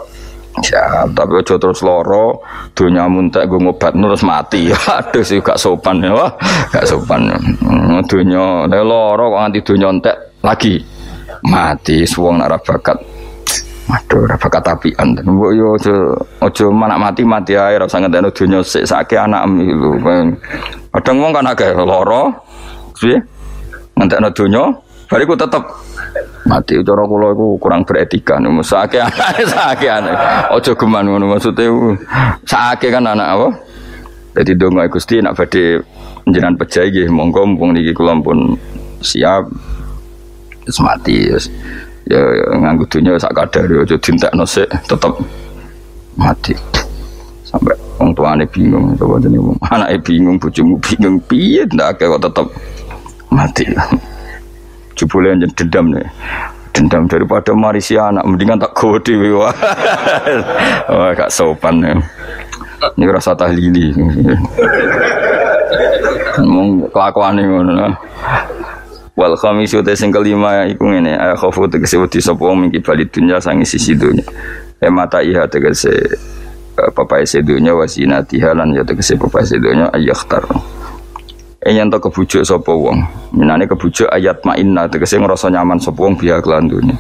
Siap tapi aja terus loro dunia muntek gue ngobat terus mati. Aduh sih gak sopan ya wah gak sopan. Hmm, dunia loro kok nganti dunia entek lagi. Mati suwong nara bakat Aduh, ora bakat apian. Mbok yo aja aja manak mati mati ae ora usah ngenteni donya sik sake anak lho. Kadang wong kan akeh lara. Piye? Ngentekno donya, bariku tetep mati cara kula iku kurang beretika nek sake anake sake anak. Aja geman ngono maksude sake kan anak apa? Jadi donga Gusti nak badhe njenengan pejai nggih monggo mumpung niki pun siap Terus mati ya, ya nganggu dunia sak kadar ya jadi tindak nose tetap mati. Sampai orang tuane bingung coba jadi anaknya bingung bujumu bingung piye ndak kok tetap mati. Jebule yang dendam nih. Dendam daripada marisi anak mendingan tak gawe dhewe wah. Gak sopan ya. Ini rasa tahlili. Ngomong kelakuan ngono Wal khamisu te sing kelima iku ngene ay khofu tegese wedi sapa wong mingki bali dunya sangi sisi dunya. E mata iha tegese papai sedunya wasinatiha lan ya tegese papai sedunya ayakhtar. E yen to kebujuk sapa wong. Minane kebujuk ayat mainna tegese ngrasa nyaman sapa wong biya kelan dunya.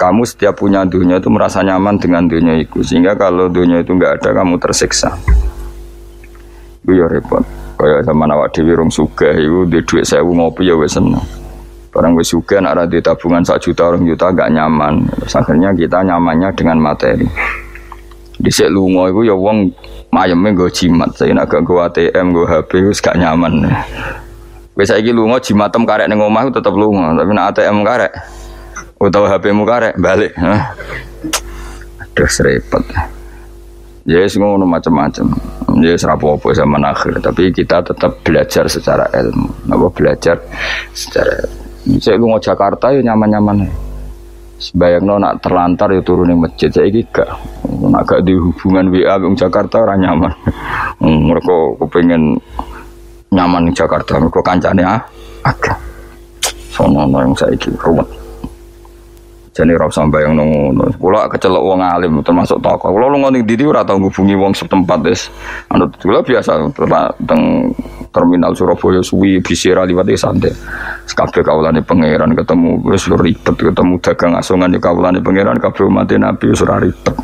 Kamu setiap punya dunia itu merasa nyaman dengan dunia itu sehingga kalau dunia itu nggak ada kamu tersiksa. Itu ya repot. Kayak sama awak dewi rong itu di duit saya ngopi ya wes seneng. Barang wes suga nak ada tabungan satu juta orang juta gak nyaman. Akhirnya kita nyamannya dengan materi. Di sek lungo itu ya wong mayemnya gue jimat. Saya nak gak gue ATM gue HP itu gak nyaman. Wes saya lungo jimatem karek neng omah tetap lungo. Tapi nak ATM karek atau HP mu karek balik. Aduh repot. Ya yes, ngono macam-macam. Ya apa zaman akhir, tapi kita tetap belajar secara ilmu. Apa belajar secara ilmu. Saya lu Jakarta ya nyaman-nyaman. Sebayang nak terlantar ya turun di masjid saya gak. Nak gak di hubungan WA di Jakarta orang nyaman. Mereka kepengen nyaman di Jakarta. Mereka kancane ah agak. Sono yang saya ruwet. Jadi ora usah bayang ngono. Kula kecelok wong alim termasuk tokoh. Kula lu ning ndi ora tau ngubungi wong setempat wis. Anu kula biasa teng terminal Surabaya suwi bisira liwat santai. Kabeh kawulane pangeran ketemu wis ribet ketemu dagang asongan di kawulane pangeran kabeh umat Nabi wis ora ribet.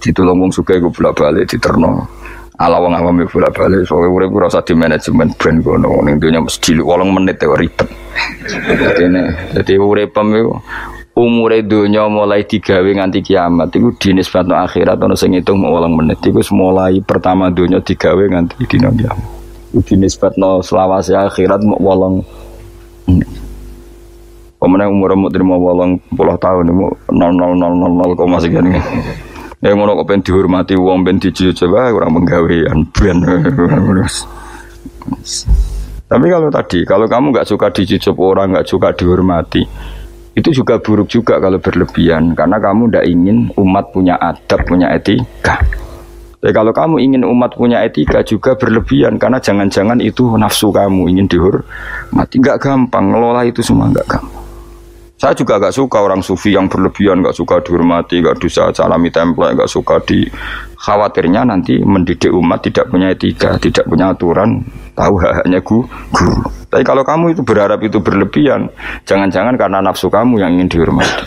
Ditulung wong suka iku bolak-balik diterno. Ala wong awam iku bolak-balik soalnya urip ora usah di manajemen brand kono ning dunya mesti 8 menit ya ribet. Dene dadi uripem iku umure donya mulai digawe nganti kiamat. Iku dinisbatno akhirat ana sing ngitung mau 8 menit. Iku mulai pertama donya digawe nganti dina kiamat. Dinisbatno selawase akhirat mau 8 Pemenang umur mau terima walang puluh tahun mau nol nol nol nol nol koma sekian Ya ngono kok pengen dihormati wong ben dicoba orang penggawean ben. Tapi kalau tadi, kalau kamu nggak suka dicucup orang, nggak suka dihormati, itu juga buruk juga kalau berlebihan, karena kamu tidak ingin umat punya adab, punya etika. Tapi kalau kamu ingin umat punya etika juga berlebihan, karena jangan-jangan itu nafsu kamu ingin dihormati, nggak gampang ngelola itu semua nggak gampang. Saya juga gak suka orang sufi yang berlebihan, gak suka dihormati, gak bisa salami template, gak suka di khawatirnya nanti mendidik umat tidak punya etika, tidak punya aturan, tahu haknya guru. Tapi kalau kamu itu berharap itu berlebihan, jangan-jangan karena nafsu kamu yang ingin dihormati.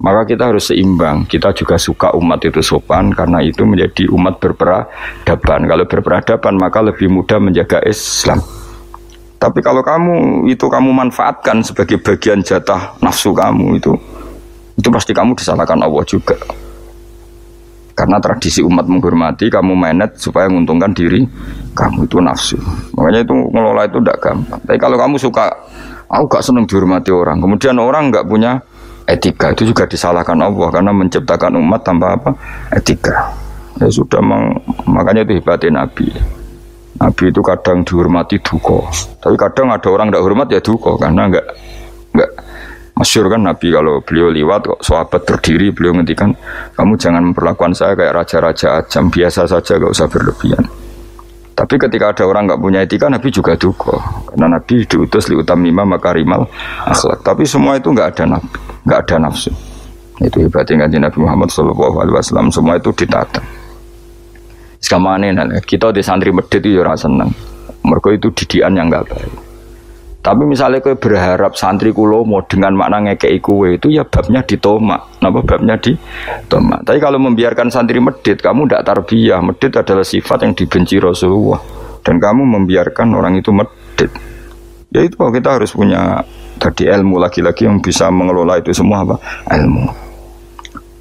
Maka kita harus seimbang. Kita juga suka umat itu sopan karena itu menjadi umat berperadaban. Kalau berperadaban maka lebih mudah menjaga Islam. Tapi kalau kamu itu kamu manfaatkan sebagai bagian jatah nafsu kamu itu, itu pasti kamu disalahkan Allah juga. Karena tradisi umat menghormati, kamu menet supaya menguntungkan diri kamu itu nafsu. Makanya itu ngelola itu tidak gampang. Tapi kalau kamu suka, aku gak seneng dihormati orang. Kemudian orang nggak punya etika itu juga disalahkan Allah karena menciptakan umat tanpa apa etika. Ya sudah, makanya itu hebatnya Nabi. Nabi itu kadang dihormati duko, tapi kadang ada orang tidak hormat ya duko karena enggak enggak masyur kan Nabi kalau beliau liwat kok sahabat berdiri beliau ngendikan kamu jangan memperlakukan saya kayak raja-raja ajam biasa saja gak usah berlebihan. Tapi ketika ada orang nggak punya etika Nabi juga duko karena Nabi diutus li utamima makarimal akhlak. Tapi semua itu nggak ada nabi, nggak ada nafsu. Itu hebatnya Nabi Muhammad SAW semua itu ditata. Sekamane kita di santri medit itu ya seneng. Mereka itu didikan yang enggak baik. Tapi misalnya kau berharap santri kulo mau dengan makna ngekei kue itu ya babnya ditomak. Napa babnya ditomak. Tapi kalau membiarkan santri medit, kamu tidak tarbiyah. Medit adalah sifat yang dibenci Rasulullah. Dan kamu membiarkan orang itu medit. Ya itu kita harus punya tadi ilmu lagi-lagi yang bisa mengelola itu semua apa? Ilmu.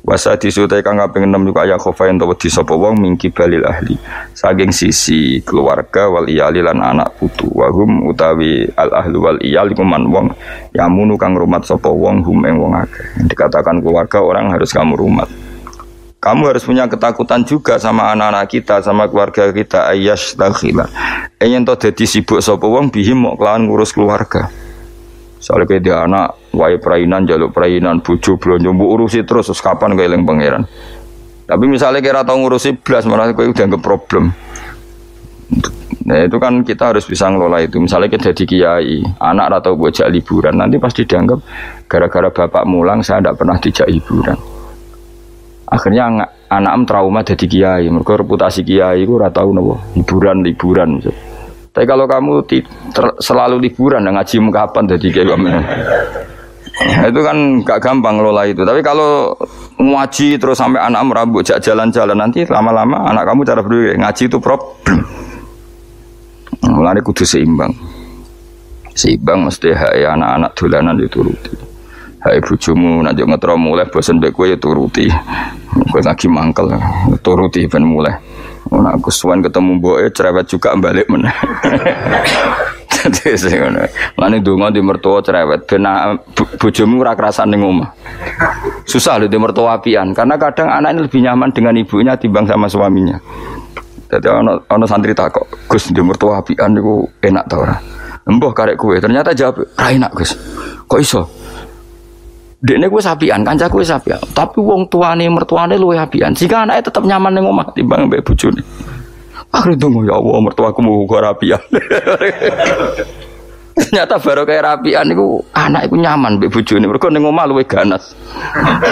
Wasa disutai kang kaping 6 juga ya khofa ento wedi sapa wong mingki balil ahli. Saking sisi keluarga wal iyali lan anak putu. Wahum utawi al ahlu wal iyali kuman wong yamunu kang rumat sapa wong hum ing wong akeh. Dikatakan keluarga orang harus kamu rumat. Kamu harus punya ketakutan juga sama anak-anak kita, sama keluarga kita. Ayyash takhila. Enyen to dadi sibuk sapa wong bihim mau kelawan ngurus keluarga. Soalnya kayak dia anak, wae perainan, jaluk perainan, bucu, belum bu urusi terus, terus kapan yang pangeran. Tapi misalnya kira tahu ngurusi belas, malah kau udah nggak problem. Nah itu kan kita harus bisa ngelola itu. Misalnya kita jadi kiai, anak atau bocah liburan, nanti pasti dianggap gara-gara bapak mulang saya tidak pernah dijak liburan. Akhirnya anak am trauma jadi kiai, mereka reputasi kiai itu tahu nopo liburan liburan. Tapi kalau kamu selalu liburan dan ngaji kapan jadi kayak? Nah, itu kan gak gampang ngelola itu. Tapi kalau ngaji terus sampai anak merambut jalan-jalan nanti lama-lama anak kamu cara berdua ngaji itu problem. Mulai kudu seimbang. Seimbang mesti hai anak-anak dolanan dituruti. Hai bujumu nanti ngetro mulai bosan gue ya turuti. Gue lagi mangkel turuti ben mulai. Aku suan ketemu boe cerewet juga balik mana. Jadi saya ngono. Lani donga di mertua cerewet ben bojomu ora kerasan ning omah. Susah loh di mertua apian karena kadang anak ini lebih nyaman dengan ibunya timbang sama suaminya. Jadi ono ono santri takok, Gus di mertua apian niku enak ta ora? Mbah karek kue, ternyata jawab, "Ra enak, Gus." Kok iso? Dekne kuwi sapian, kancaku wis sapian. Tapi wong tuane mertuane luwe apian. Jika anaknya tetap nyaman ning omah timbang mbek bojone. Akhirnya tunggu ya Allah mertuaku mau gue rapian. Ternyata baru kayak rapian itu anak itu nyaman mbek bojone. Mergo ning omah luwe ganas.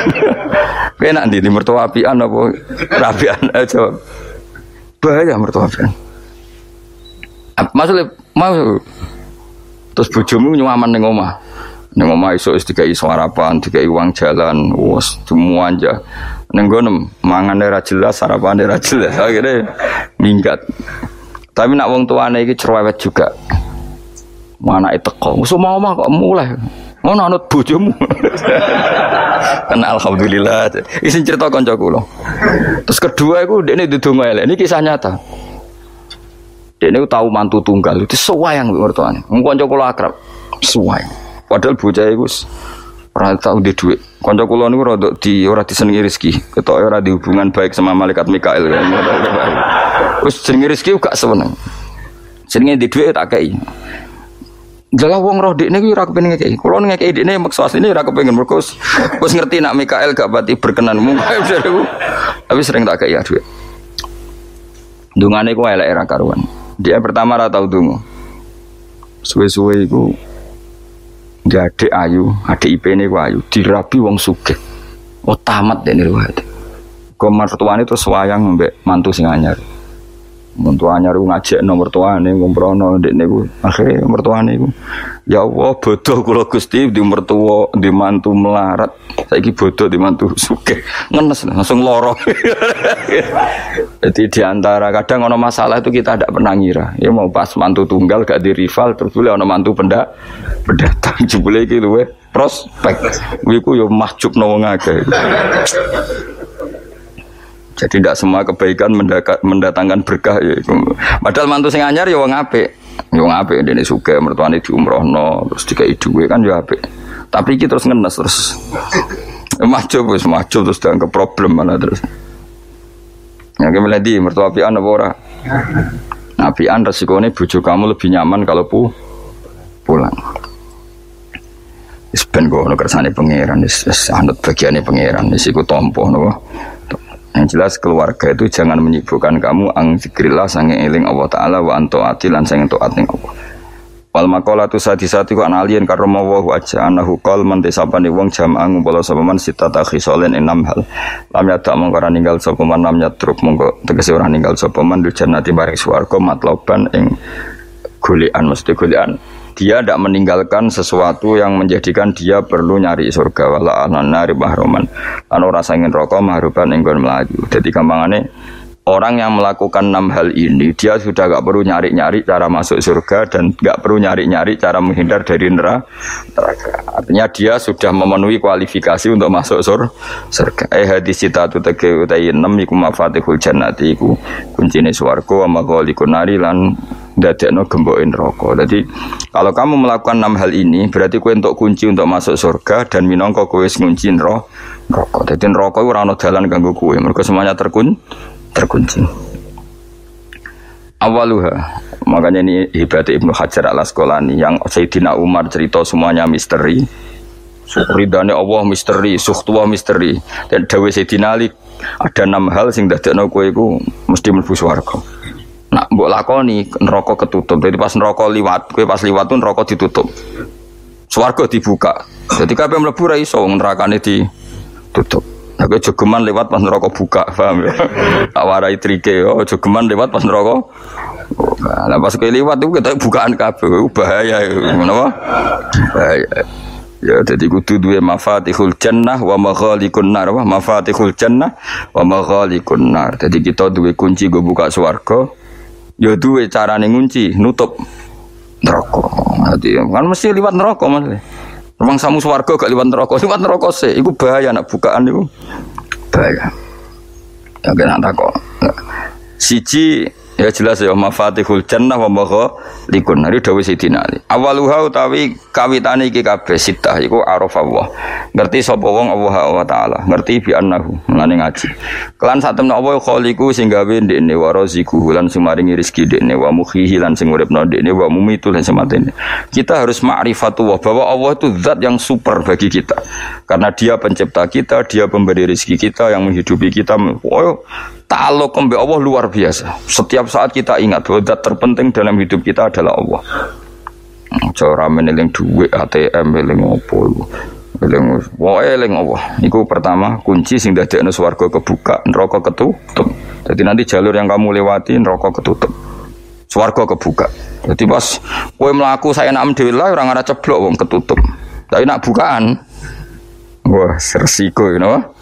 Kena ndi mertua apian apa rapian aja. Bahaya mertua apian. Maksudnya mau terus bojomu nyaman ning omah. Ning omah iso wis dikai sarapan, dikai uang jalan, wes semua aja. Ning gono mangan ora jelas, sarapan ora jelas. Akhirnya minggat. Tapi nak wong tuane iki cerewet juga. Mana itu kok? Musuh mau mah kok mulai. Mau nanut bojomu. Kena alhamdulillah. Isin cerita kanca kula. Terus kedua iku dekne didonga elek. Ini kisah nyata. Dekne tahu mantu tunggal itu sewayang mertuane. Wong kanca kula akrab. Sewayang. Padahal bocah iku ora tau di duit. Kanca kula niku rada di ora disenengi rezeki. Ketok ora di hubungan baik sama malaikat Mikael. Wis jenenge rezeki gak seneng. Jenenge di duit tak kei. Jalah wong roh dekne iki ora kepengin ngekeki. Kulo ngekeki dekne maksa asline ora kepengin mergo wis ngerti nak Mikael gak pati berkenan mung Tapi sering tak kei ya duit. Dungane ku elek era karuan. Dia pertama ora tau donga. Suwe-suwe iku Adik ayu, adik IP ini ku ayu, dirabi wong suge. Oh tamat deh nih. Kau mertuane terus wayang mbek mantu sing anyar. Mantu anyar ku ngajak nomor tuane ngomprono ndek niku. Akhire mertuane iku ya Allah bodoh kula Gusti di mertua di mantu melarat. Saiki bodoh di mantu suge. Ngenes langsung loro. Jadi di antara kadang ono masalah itu kita tidak pernah ngira. Ya mau pas mantu tunggal gak di rival terus boleh ono mantu pendak pendatang jebule iki luwe prospek. Wiku yo mahjub wong akeh. Jadi tidak semua kebaikan mendatangkan berkah ya. Padahal mantu sing anyar ya wong apik. Ya wong apik dene suka mertuane diumrohno terus dikai dhuwit kan ya apik. Tapi iki terus ngenes terus. Mahjub wis mahjub terus ke problem mana terus. Ya kemudian di mertua apian apa ora? Nah, apian resikonya bujuk kamu lebih nyaman kalau pu pulang. Wis ben ngono kersane pangeran wis anut bagiane pangeran wis iku tampa napa. Yang jelas keluarga itu jangan menyibukkan kamu ang zikrillah sange eling Allah taala wa anto ati lan sange taat ning Allah. Wal maqalatu sadisati wa alien karma wa aja anahu qal man desapane wong jamaah ngumpul sapa man sitata khisolen enam hal. Lam mongko ora ninggal sapa man lam yatruk mongko tegese ora ninggal sapa man dul jannati bareng swarga matloban ing golekan mesti golekan dia tidak meninggalkan sesuatu yang menjadikan dia perlu nyari surga. Wala nari mahroman anu rasa ingin rokok mahruban ingin melaju jadi gampangannya orang yang melakukan enam hal ini dia sudah gak perlu nyari-nyari cara masuk surga dan gak perlu nyari-nyari cara menghindar dari neraka artinya dia sudah memenuhi kualifikasi untuk masuk sur surga eh hadis cita tu tege utai enam iku mafatihul jannati iku kuncine swarga wa maghalikun nari lan dadekno gembokin rokok. Jadi kalau kamu melakukan enam hal ini berarti kue untuk kunci untuk masuk surga dan minangka kue ngunci rokok. Jadi rokok itu rano jalan ganggu kue. Mereka semuanya terkun terkunci. Awaluha makanya ini hebat Ibnu Hajar al Asqalani yang Sayyidina Umar cerita semuanya misteri. Ridane Allah misteri, suhtuwa misteri. Dan Dawe Sayyidina Ali ada enam hal sing dadekno kowe iku mesti mlebu swarga. Nak mbok lakoni neraka ketutup. Jadi pas neraka liwat, kowe pas liwat tuh neraka ditutup. Swarga dibuka. Jadi kabeh mlebu ra iso nerakane ditutup. Kowe jogeman lewat pas neraka buka, paham ya? Tak warai trike, oh jogeman lewat pas neraka. Nah, pas kowe liwat itu kita bukaan kabeh, bahaya, kenapa? Bahaya. Ya, jadi kudu duwe mafatihul jannah wa maghalikun nar, wa mafatihul jannah wa maghalikun nar. Jadi kita duwe kunci go buka swarga, ya duwe carane ngunci nutup neraka Jadi kan mesti liwat neraka Mas Memang samu swarga gak liwat neraka? Liwat neraka sih. Iku bahaya nak bukaan itu bahaya. Ya kena takok. Siji Ya jelas ya mafatihul jannah wa likun. Hari dawuh Sidina Ali. Awaluha utawi kawitane iki kabeh sitah iku araf Allah. Ngerti sapa wong Allah wa taala. Ngerti bi annahu ngene ngaji. Kelan satemna Allah khaliqu sing gawe ndekne wa raziku lan sing maringi rezeki ndekne wa mukhihi lan sing uripno ndekne wa mumitu lan sematene. Kita harus ma'rifatullah bahwa Allah itu zat yang super bagi kita. Karena dia pencipta kita, dia pemberi rezeki kita yang menghidupi kita. Oh, Ta'aluk kembali Allah luar biasa. Setiap saat kita ingat bahwa terpenting dalam hidup kita adalah Allah. Cara meneling duit ATM eling opo iku. Eling wae eling apa? Iku pertama kunci sing dadekno swarga kebuka, neraka ketutup. Jadi nanti jalur yang kamu lewati neraka ketutup. Swarga kebuka. Jadi pas kowe mlaku saya nak dhewe lah ora ngara ceblok wong ketutup. Tapi nak bukaan wah resiko you know.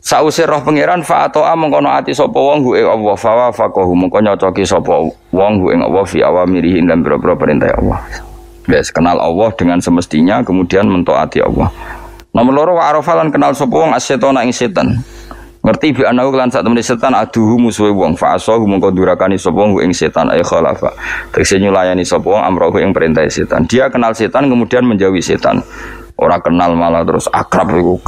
Sause roh pangeran fa atoa mengkono ati sapa wong hu ing Allah fa wa faqahu mengko nyocoki sapa wong hu ing Allah fi awamirihi lan boro perintah Allah. Wes kenal Allah dengan semestinya kemudian mentaati Allah. Nomor loro wa arafa lan kenal sapa wong asetona ing setan. Ngerti bi anahu lan sak temene setan aduhu musuhe wong fa asahu mengko durakani sapa wong ing setan ay khalafa. Tegese nyulayani sapa wong amrohu ing perintah setan. Dia kenal setan kemudian menjauhi setan. Ora kenal malah terus akrab iku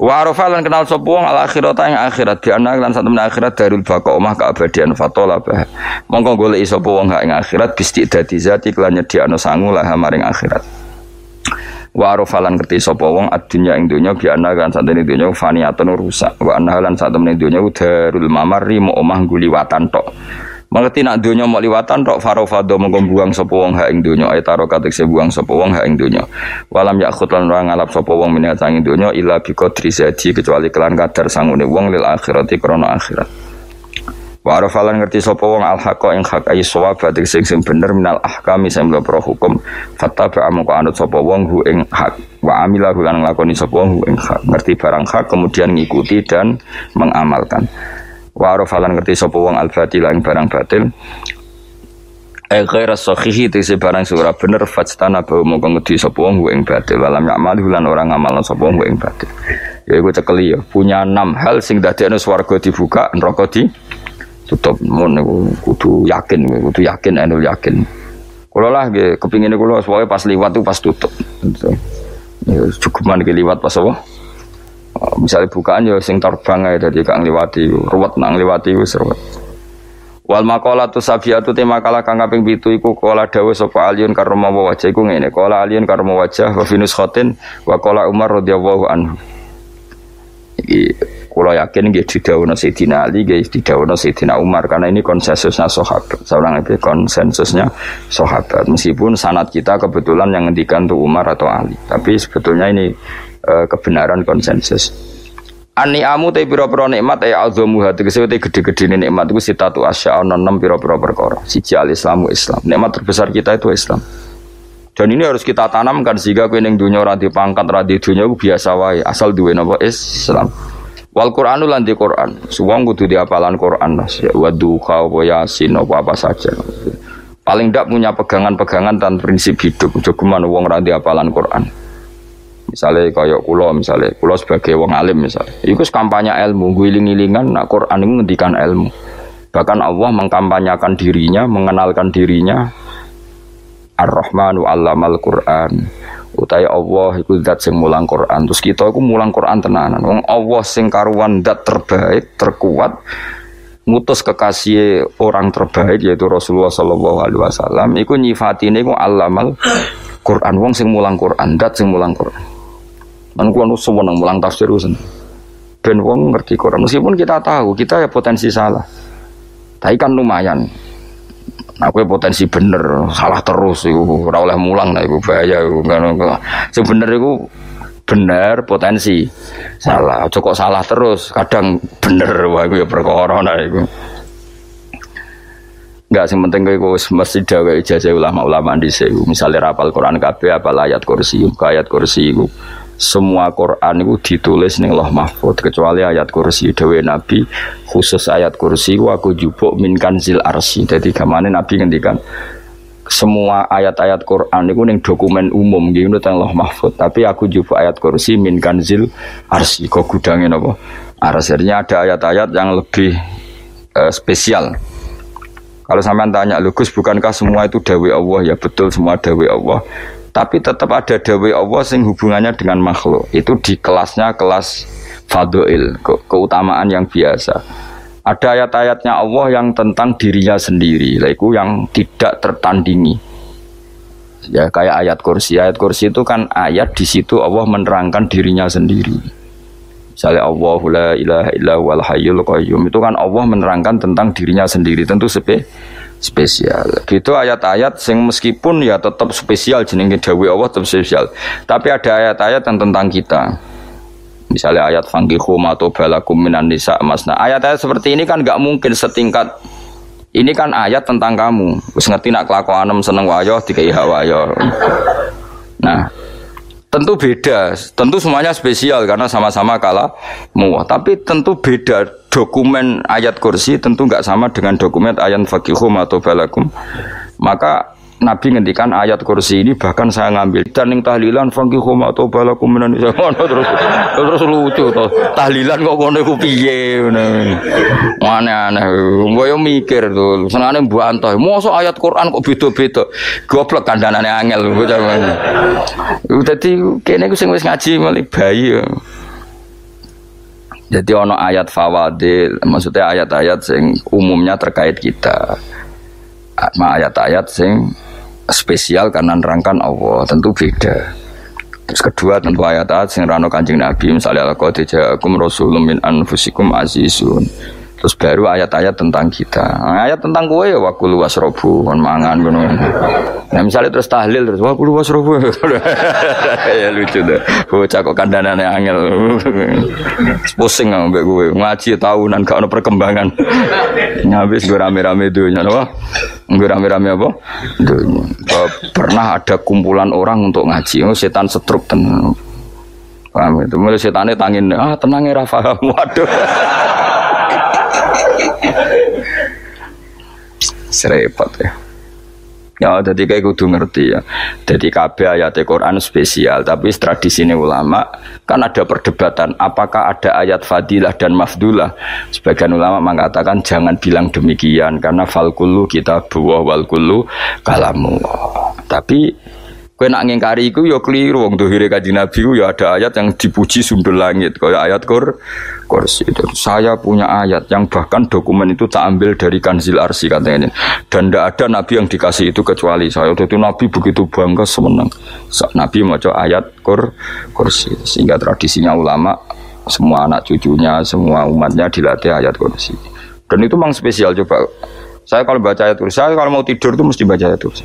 Wa arafa lan kenal sapa wong akhirat ing akhirat bi ana lan satemene akhirat darul baqa omah keabadian fatola bah. Mongko golek sapa wong ing akhirat bisti dadi zati kelan nyediakno sangu lah maring akhirat. Wa arafa lan ngerti sapa wong adunya ing donya bi ana lan satemene donya faniatun rusak. Wa ana lan satemene donya darul mamarri mo omah guliwatan tok. Mengerti nak dunia mau liwatan tok faro fado mengko buang sapa wong ha ing donya ay taro katik se buang sapa ha ing donya. Walam yakhut lan ora ngalap sapa wong minat ing donya illa bi kecuali kelan kadar sangune wong lil akhirati krana akhirat. Wa arafalan ngerti sapa wong al haqa ing hak ayi sawab batik sing sing bener minal ahkami sing pro hukum fattaba amko anut sapa wong hu ing hak wa amila lan nglakoni sapa wong ing hak ngerti barang hak kemudian ngikuti dan mengamalkan. Wa arafalan ngerti sapa wong al batil ing barang batil. Eh ghaira sahihi tese barang sura bener fajtana bau mongko ngedi sapa wong ing batil walam yakmal lan ora ngamal sapa wong ing batil. Ya iku cekeli ya, punya enam hal sing dadekno swarga dibuka, neraka di tutup. Mun kudu yakin, kudu yakin enul yakin. Kula lah kepingine kula pokoke pas liwat tuh pas tutup. Ya cukup man liwat pas apa? Oh, misalnya bukaan ya sing terbang aja dari kang liwati ruwet nang liwati wis ruwet. Wal makola tu sabiatu tema kala kang kaping pitu iku kala dawuh sapa aliun karo mawa wajah. Iku ngene kala aliun karo mawa wajah wa finus khotin wa kala Umar radhiyallahu anhu. Iki kula yakin nggih didhawuhna Sayyidina Ali nggih didhawuhna Sayyidina Umar karena ini konsensusnya sahabat. Seorang itu konsensusnya sahabat. Meskipun sanat kita kebetulan yang ngendikan tuh Umar atau Ali. Tapi sebetulnya ini uh, kebenaran konsensus. Ani amu te pira-pira nikmat ya azamu hati kese te gede-gede nikmat itu sitatu asya ana enam pira-pira perkara. Siji al Islamu Islam. Nikmat terbesar kita itu Islam. Dan ini harus kita tanamkan sehingga kowe ning dunya ora pangkat ora dunya biasa wae asal duwe napa Islam. Wal Qur'anu lan di Qur'an. Suwang kudu diapalan Qur'an Mas. Ya duha wa yasin apa apa saja. Paling tidak punya pegangan-pegangan dan prinsip hidup. Jogeman wong ra diapalan Qur'an. Misalnya kayak kulo, misalnya kulo sebagai wong alim misalnya, itu kampanye ilmu, guling-gilingan, nak Quran ini ngendikan ilmu. Bahkan Allah mengkampanyakan dirinya, mengenalkan dirinya. Ar-Rahmanu allamal Quran. Utai Allah itu zat sing mulang Quran. Terus kita itu mulang Quran tenanan. Wong Allah sing karuan zat terbaik, terkuat, ngutus kekasih orang terbaik yaitu Rasulullah Sallallahu Alaihi Wasallam. Iku nyifati ini ku allamal Quran. Wong sing mulang Quran, dat sing mulang Quran. Man kulo nu seneng mulang tafsir usen. Ben wong ngerti Quran. Meskipun kita tahu kita ya potensi salah. Tapi kan lumayan. Aku ya potensi bener, salah terus iku ora oleh mulang lah iku bahaya iku kan. Sing bener iku bener potensi salah kok salah terus kadang bener wah iku ya perkara nah iku Enggak sing penting kowe mesti dawe ijazah ulama-ulama di Misalnya rapal Quran kabeh apal ayat kursi, ayat kursi iku semua Quran itu ditulis ning Allah Mahfud kecuali ayat kursi. Dewe Nabi khusus ayat kursi aku jupuk min kanzil arsi. Jadi ke mana Nabi ngendikan semua ayat-ayat Quran itu ning dokumen umum gitu tentang Allah Mahfud. Tapi aku jupuk ayat kursi min kanzil arsi. Kok gudangnya apa arsirnya ada ayat-ayat yang lebih uh, spesial. Kalau sampean tanya Lugus bukankah semua itu dawe Allah? Ya betul semua dawe Allah tapi tetap ada dawai Allah sing hubungannya dengan makhluk. Itu di kelasnya kelas fadoil ke keutamaan yang biasa. Ada ayat-ayatnya Allah yang tentang dirinya sendiri itu yang tidak tertandingi. Ya kayak ayat kursi. Ayat kursi itu kan ayat di situ Allah menerangkan dirinya sendiri. Misalnya Allah la ilaha illa wal hayyul qayyum itu kan Allah menerangkan tentang dirinya sendiri. Tentu sepe spesial. Gitu ayat-ayat sing meskipun ya tetap spesial jenenge dawuh Allah tetap spesial. Tapi ada ayat-ayat yang tentang kita. Misalnya ayat fangkihu atau balakum minan nisa masna. Ayat-ayat seperti ini kan nggak mungkin setingkat ini kan ayat tentang kamu. Wis ngerti nak kelakuanem seneng wayo dikai wayo. Nah, tentu beda. Tentu semuanya spesial karena sama-sama kalah muah. Tapi tentu beda dokumen ayat kursi tentu nggak sama dengan dokumen ayat fakihum atau balakum. Maka Nabi ngendikan ayat kursi ini bahkan saya ngambil. Dan yang tahlilan fangkihum atau balakum minan terus terus lucu tuh tahlilan kok kono iku piye aneh-aneh. Gue mikir tuh. Senane mbok antoh mosok ayat Quran kok beda-beda? Goblok kandhanane angel dadi kene ku sing wis ngaji malah bayi jadi ono ayat fawadil maksudnya ayat-ayat sing umumnya terkait kita. Ayat-ayat sing spesial karena nerangkan Allah tentu beda. Terus kedua tentu ayat-ayat sing rano kanjeng Nabi misalnya al ja'akum rasulun min anfusikum azizun Terus baru ayat-ayat tentang kita. Nah, ayat tentang kue ya wakulu wasrobu, kon mangan ngono. Nah misalnya terus tahlil terus wakulu wasrobu. ya lucu deh. Bocah kok kandhanane angel. Pusing ambek gue. Ngaji tahunan gak perkembangan. Habis gue rame-rame dunya apa? Gue rame-rame apa? Dunya. Pernah ada kumpulan orang untuk ngaji. Oh, setan setruk tenang. Paham itu. Mulai setannya tangin, ah tenang ya Rafa. Waduh. Serepot ya. Ya, jadi kayak kudu ngerti ya. Jadi KB ayat Quran spesial, tapi tradisi ini ulama kan ada perdebatan apakah ada ayat fadilah dan mafdulah. Sebagian ulama mengatakan jangan bilang demikian karena falkulu kita buah walkulu kalamu. Tapi Kue nak ngingkari iku ya keliru wong dohire kaji Nabi ya ada ayat yang dipuji sundul langit kaya ayat kur kursi itu. Saya punya ayat yang bahkan dokumen itu tak ambil dari Kanzil Arsi katanya. Dan tidak ada nabi yang dikasih itu kecuali saya. Itu nabi begitu bangga semenang. Nabi mau ayat kur kursi sehingga tradisinya ulama semua anak cucunya, semua umatnya dilatih ayat kursi. Dan itu memang spesial coba. Saya kalau baca ayat kursi, saya kalau mau tidur itu mesti baca ayat kursi.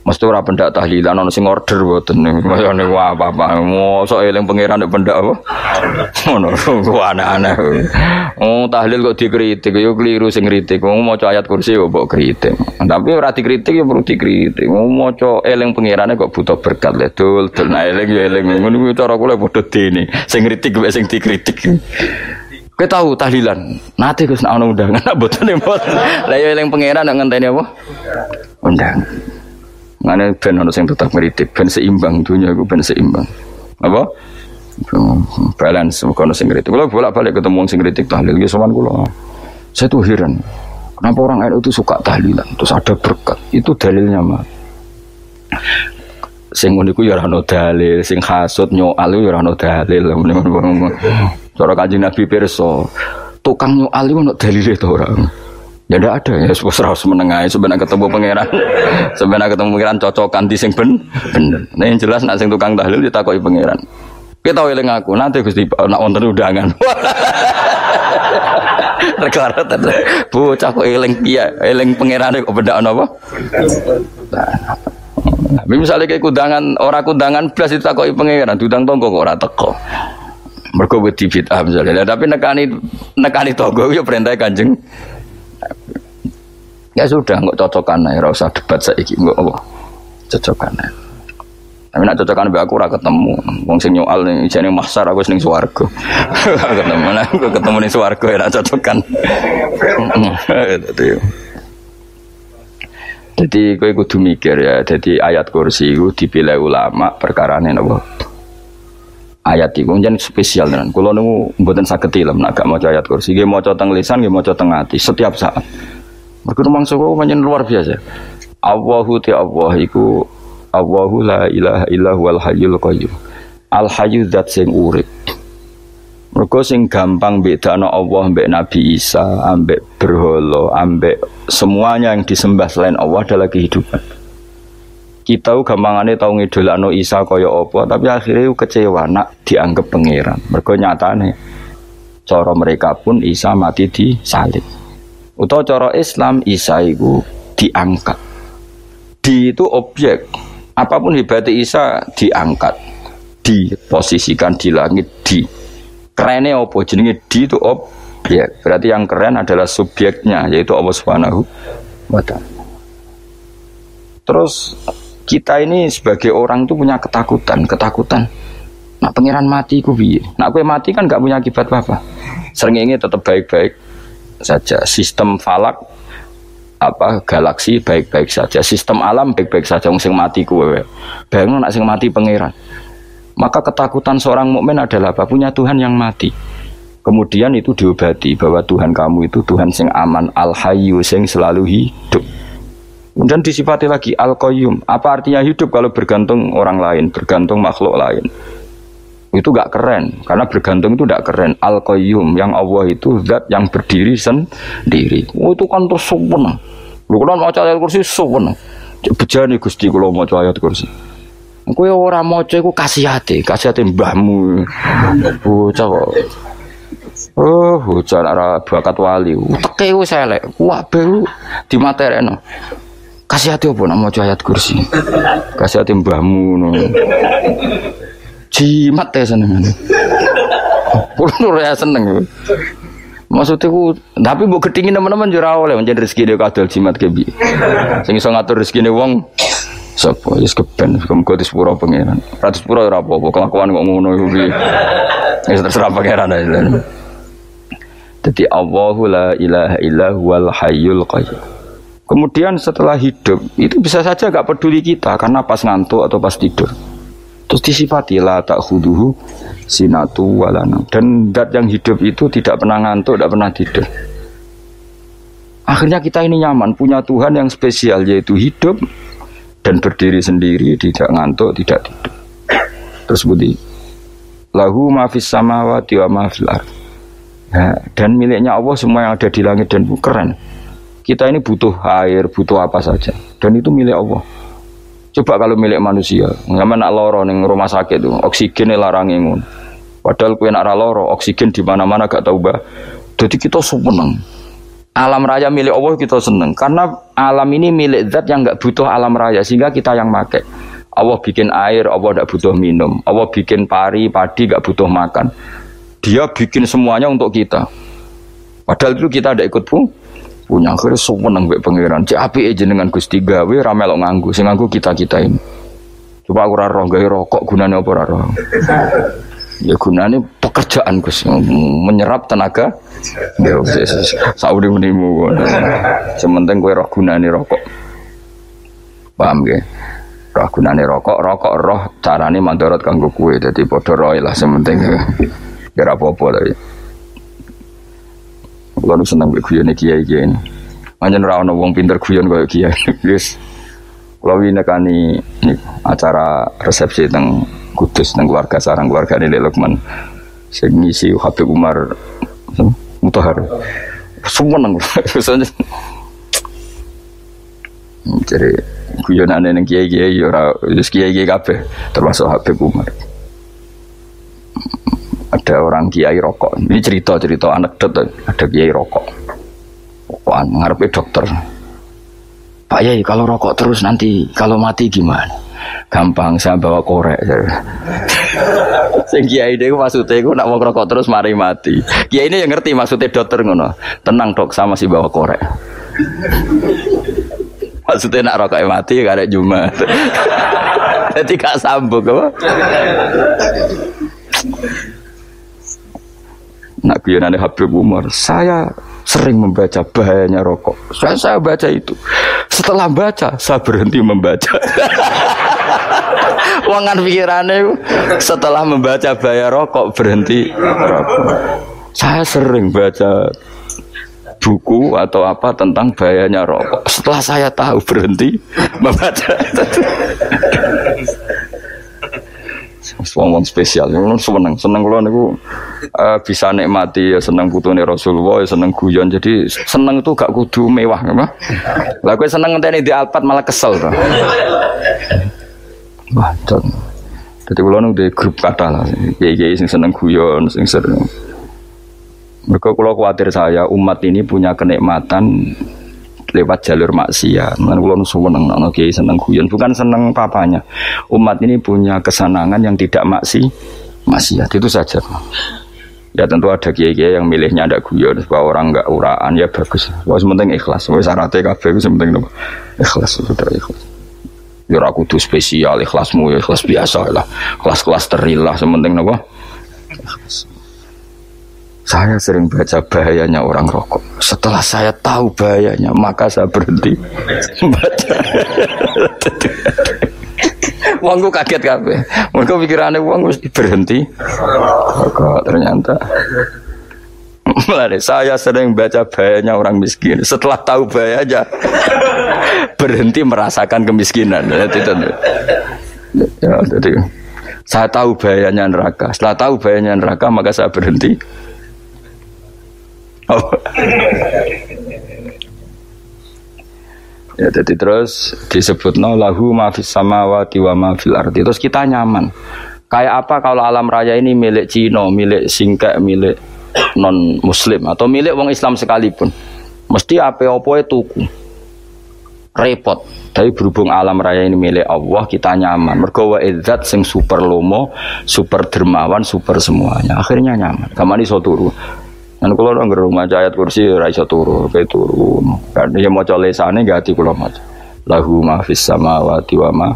Mesti ora pendak tahlilan ono sing order mboten kaya niku apa-apa. Mosok eling pangeran nek pendak apa? Ngono aneh-aneh. Oh tahlil kok dikritik yo keliru sing kritik. Wong maca ayat kursi yo mbok kritik. Tapi ora dikritik yo perlu dikritik. Wong maca eling pangerane kok butuh berkat le dul dul nah eling yo eling. Ngono ku cara kula padha dene. Sing kritik sing dikritik. Kowe tahu tahlilan. Nate Gus ana undangan mboten mboten. Lah yo eling pangeran nek ngenteni apa? Undangan. Mana ben ono sing tetap ngritik, ben seimbang dunia iku ben seimbang. Apa? Balance bukan sing ngritik. Kalau bolak-balik ketemu sing ngritik tahlil ya sowan kula. Saya tuh heran. Kenapa orang NU itu suka tahlilan? Terus ada berkat. Itu dalilnya mah. Sing ngono iku ya ora dalil, sing hasud nyoal ya ora dalil. Cara Kanjeng Nabi pirsa, tukang nyoal iku ono dalile orang. Ya tidak ada ya, harus menengahi sebenarnya ketemu pangeran, sebenarnya ketemu pangeran cocokan di sing ben, bener. Nah yang jelas nak sing tukang tahlil ditakoi pangeran. Kita tahu eling aku nanti gusti nak wonten undangan. Rekara tadi, bocah kok eling dia, eling pangeran kok beda apa? Nah, misalnya kayak kudangan orang kudangan plus itu takoi pangeran, tudang tonggo kok ora teko. Mergo wedi bid'ah misalnya. Tapi nekani nekani tonggo ya perintah Kanjeng Ya sudah, nggak cocokan ya, rasa debat saiki nggak apa, cocokan ya. Tapi nak cocokan be aku ora ketemu. Wong sing nyoal ning jane masar aku ning swarga. ketemu nah, aku ketemu ning swarga ya cocokan. Jadi kowe kudu mikir ya, jadi ayat kursi itu dipilih ulama perkara ini napa? Ayat itu jan spesial tenan. Kula niku mboten saged ilmu nak gak maca ayat kursi, nggih maca teng lisan, nggih maca teng ati setiap saat. Mergo mangsa kok pancen luar biasa. Allahu ti Allah iku Allahu la ilaha illa hayyul qayyum. Al hayyu zat sing urip. Mergo sing gampang bedano Allah mbek Nabi Isa, ambek berhala, ambek semuanya yang disembah selain Allah adalah kehidupan. Kita gampangane tau ngidolakno Isa kaya apa, tapi akhirnya kecewa nak dianggap pangeran. Mergo nyatane cara mereka pun Isa mati di salib. Utawa cara Islam Isa itu diangkat. Di itu objek. Apa pun hebatnya Isa diangkat. Diposisikan di langit di. Kerennya apa? Jenenge di itu objek. Berarti yang keren adalah subjeknya yaitu Allah Subhanahu wa. Terus kita ini sebagai orang tuh punya ketakutan, ketakutan. Nak pangeran mati ku piye? Nak gue mati kan gak punya akibat apa-apa. ini tetap baik-baik saja. Sistem falak apa galaksi baik-baik saja. Sistem alam baik-baik saja. Wong sing mati kuwe. Bayangno nak sing mati pangeran. Maka ketakutan seorang mukmin adalah apa? Punya Tuhan yang mati. Kemudian itu diobati bahwa Tuhan kamu itu Tuhan sing aman, al hayyu sing selalu hidup. Kemudian disifati lagi al qayyum. Apa artinya hidup kalau bergantung orang lain, bergantung makhluk lain? itu gak keren karena bergantung itu gak keren al yang Allah itu zat yang berdiri sendiri oh, itu kan terus sempurna lu kalau mau ayat kursi sempurna bejani gusti kalau mau ayat kursi Kowe ora maca iku kasihate, kasihate mbahmu. Bocah kok. Oh, bocah ora bakat wali. Teke wis elek. Kabeh di materekno. Kasihate opo nak maca ayat kursi? Kasihate mbahmu ngono. Jimat ya seneng. Kulo ora seneng. Maksudnya ku, tapi bu ketingin teman-teman jurah oleh menjadi rezeki dia kadal jimat kebi. Sing iso ngatur rezeki wong Sapa wis keben muga disepuro pangeran. Ra disepuro ora apa-apa, kelakuan kok ngono iku piye. Wis terserah pangeran aja. Jadi Allahu la ilaha illa huwal hayyul qayyum. Kemudian setelah hidup itu bisa saja gak peduli kita karena pas ngantuk atau pas tidur. Terus disifati la tak khuduhu sinatu walana. Dan dat yang hidup itu tidak pernah ngantuk, tidak pernah tidur. Akhirnya kita ini nyaman, punya Tuhan yang spesial yaitu hidup dan berdiri sendiri, tidak ngantuk, tidak tidur. Terus budi lahu mafis samawati wa mafil ya, dan miliknya Allah semua yang ada di langit dan bumi keren. Kita ini butuh air, butuh apa saja, dan itu milik Allah. Coba kalau milik manusia, nggak nak loro neng rumah sakit tuh, oksigennya larang ingun. Padahal kue nak loro, oksigen di mana-mana gak tahu bah. Jadi kita seneng. Alam raya milik Allah kita seneng karena alam ini milik zat yang nggak butuh alam raya sehingga kita yang make. Allah bikin air, Allah tidak butuh minum. Allah bikin pari, padi gak butuh makan. Dia bikin semuanya untuk kita. Padahal itu kita tidak ikut pun punya. Akhirnya seneng mbek pangeran. Cek aja dengan gusti gawe lo nganggu sing nganggu kita kita ini coba aku raro gawe rokok gunanya apa raro ya gunanya pekerjaan gus. Menyerap tenaga. Ya saudi menimu. Sementing kue roh gunanya rokok. Paham gak roh gunanya rokok rokok roh carane mandorot kanggo kue jadi bodoh roh lah sementing kira apa-apa tapi kalau seneng gue guyon kiai kiai ini. Manjen rawon wong pinter guyon gue kiai. Guys, kalau ini kan ini acara resepsi tentang kudus tentang keluarga sarang keluarga ini Lukman. Saya ngisi Habib Umar Mutahar. Semua nang Jadi guyonan yang kiai kiai ora kiai kiai kafe termasuk Habib Umar ada orang kiai rokok. Ini cerita cerita anekdot ada kiai rokok. Rokokan ngarepe dokter. Pak Yai kalau rokok terus nanti kalau mati gimana? Gampang saya bawa korek. Sing kiai dia maksudnya aku nak mau rokok terus mari mati. Kiai ini yang ngerti maksudnya dokter ngono. Tenang dok sama si bawa korek. Maksudnya nak rokok mati gak ada Jumat. Jadi gak sambung apa? Nak guyonane Habib Umar, saya sering membaca bahayanya rokok. Saya saya baca itu. Setelah baca, saya berhenti membaca. Wangan pikirannya setelah membaca bahaya rokok berhenti rokok. Saya sering baca buku atau apa tentang bahayanya rokok. Setelah saya tahu berhenti membaca. Wong spesial. Kulo seneng, seneng kulo niku uh, bisa nikmati ya seneng putune Rasulullah, ya seneng guyon. Jadi seneng itu gak kudu mewah, apa? Lah kowe seneng ngenteni di Alphard malah kesel to. Wah, Jadi kulo niku grup kata lah. Kiai-kiai sing seneng guyon, sing sering Mereka kalau khawatir saya umat ini punya kenikmatan lewat jalur maksiat. Mulane kula seneng nang kiai seneng guyon, bukan seneng papanya. Umat ini punya kesenangan yang tidak maksi maksiat itu saja. Ya tentu ada kiai-kiai yang milihnya ada guyon supaya orang enggak uraan ya bagus. Wah penting ikhlas. Wis syaratnya kabeh itu penting. Ikhlas sudah ikhlas. Ya aku tuh spesial ikhlasmu ya ikhlas biasa lah. Kelas-kelas terilah sementing nopo. Ikhlas. Saya sering baca bahayanya orang rokok. Setelah saya tahu bahayanya, maka saya berhenti baca. Wongku kaget kabeh. Mereka pikirannya wong berhenti. Rokok ternyata. Mulai saya sering baca bahayanya orang miskin. Setelah tahu bahayanya, berhenti merasakan kemiskinan. Ya, jadi saya tahu bahayanya neraka. Setelah tahu bahayanya neraka, maka saya berhenti ya jadi terus disebut no lahu mafis samawati wa mafil arti terus kita nyaman. Kayak apa kalau alam raya ini milik Cina milik singkek milik non muslim atau milik wong Islam sekalipun? Mesti apa opo itu repot. Tapi berhubung alam raya ini milik Allah kita nyaman. Mergo wa izzat sing super lomo super dermawan super semuanya. Akhirnya nyaman. Kamani so turu dan kalau orang rumah ayat kursi raisa turu, kayak turu. Karena dia mau coba lesane gak hati kalau mau. Lahu mafis sama wati wama.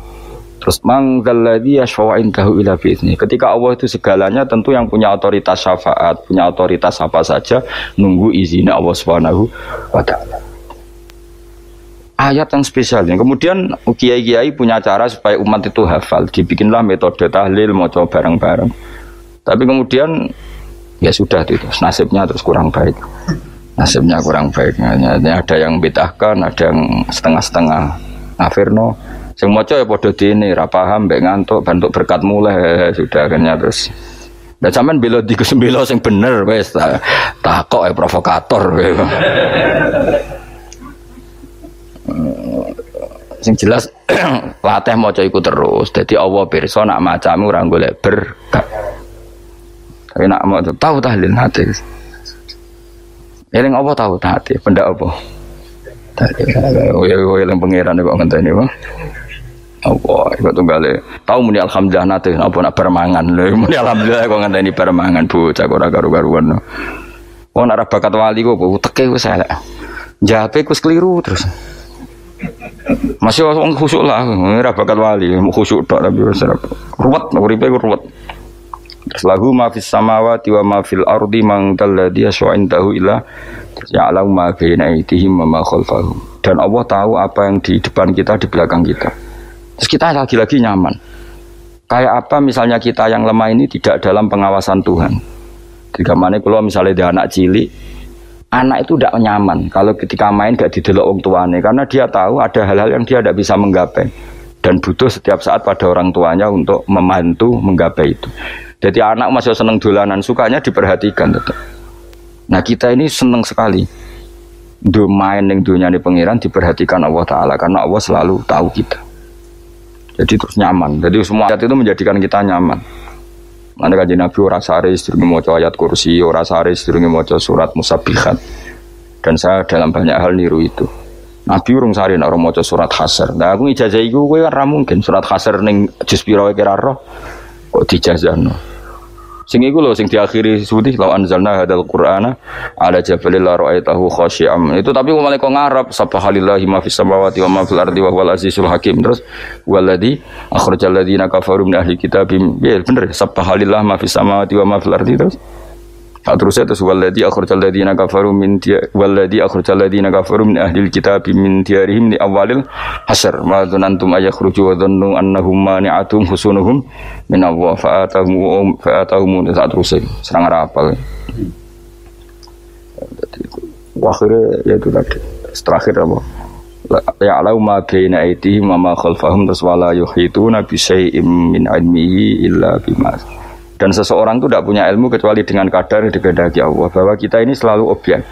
Terus manggal lagi yashfa'in tahu ila ini. Ketika Allah itu segalanya tentu yang punya otoritas syafaat, punya otoritas apa saja nunggu izinnya Allah Subhanahu wa taala. Ayat yang spesial. Kemudian kiai-kiai punya cara supaya umat itu hafal. Dibikinlah metode tahlil mau coba bareng-bareng. Tapi kemudian ya sudah itu nasibnya terus kurang baik. Nasibnya kurang baik. Hanya ada yang betahkan ada yang setengah-setengah. Afirno sing maca ya padha dene ra paham mbek ngantuk bentuk berkat mulai sudah akhirnya terus. Nah, zaman bela di bela sing bener wes tak kok ya provokator. Sing jelas latih maca iku terus. Jadi Allah pirsa nak macamu ora golek berkat. Tapi nak mau tahu tahlil hati. Eling apa tahu hati? Benda apa? Oh ya, oh yang pangeran kok ngenteni bang. Apa? Iku tunggale. Tahu muni alhamdulillah nate apa nak permangan lho. Muni alhamdulillah kok ngenteni permangan bocah kok ora karu-karuan. Oh nak bakat wali kok teke wis elek. Jape kus keliru terus. Masih orang khusuk lah, ora bakat wali, khusuk tok tapi wis ruwet, uripe ruwet. Lahu ma fis samawati wa ma fil ardi man dalladhi yashwa'indahu illa ya'lamu ma baina aydihim wa ma khalfahum. Dan Allah tahu apa yang di depan kita, di belakang kita. Terus kita lagi-lagi nyaman. Kayak apa misalnya kita yang lemah ini tidak dalam pengawasan Tuhan. Jika mana kalau misalnya dia anak cilik, anak itu tidak nyaman kalau ketika main gak didelok orang tuanya karena dia tahu ada hal-hal yang dia tidak bisa menggapai dan butuh setiap saat pada orang tuanya untuk membantu menggapai itu. Jadi anak masih seneng dolanan, sukanya diperhatikan tetap. Nah kita ini seneng sekali. Do main yang dunia ini pengiran diperhatikan Allah Taala karena Allah selalu tahu kita. Jadi terus nyaman. Jadi semua ayat itu menjadikan kita nyaman. Mana kaji Nabi ora sare mau ayat kursi, ora sare istri mau surat musabihat. Dan saya dalam banyak hal niru itu. Nabi urung sare nak mau surat khasar. Nah aku ijazah iku kowe kan mungkin surat khasar ning juz pira kira kok dijazahno. Sing iku lho sing diakhiri sudah law anzalna hadal qur'ana ala jabalil la ra'aitahu khashi'am. Itu tapi malah kok ngarep subhanallahi ma fis samawati wa ma fil ardi wa huwal azizul hakim. Terus waladzi akhrajal ladzina kafaru min ahli kitab. Ya bener subhanallahi ma fis samawati wa ma fil ardi terus. Nah, terus itu walladzi akhrajal ladzina kafaru min walladzi akhrajal ladzina kafaru min ahli kitab min diyarihim li awalil hasr ma dzanantum ayakhruju wa dhannu annahum mani'atum husunuhum min Allah fa'atahum fa'atahum saat terus serang rapal. Akhirnya ya itu tadi. Terakhir apa? Ya alau ma baina aitihim wa ma khalfahum terus wala yuhituna bi syai'im min ilmihi illa bima dan seseorang itu tidak punya ilmu kecuali dengan kadar dikehendaki Allah. Bahwa kita ini selalu objek.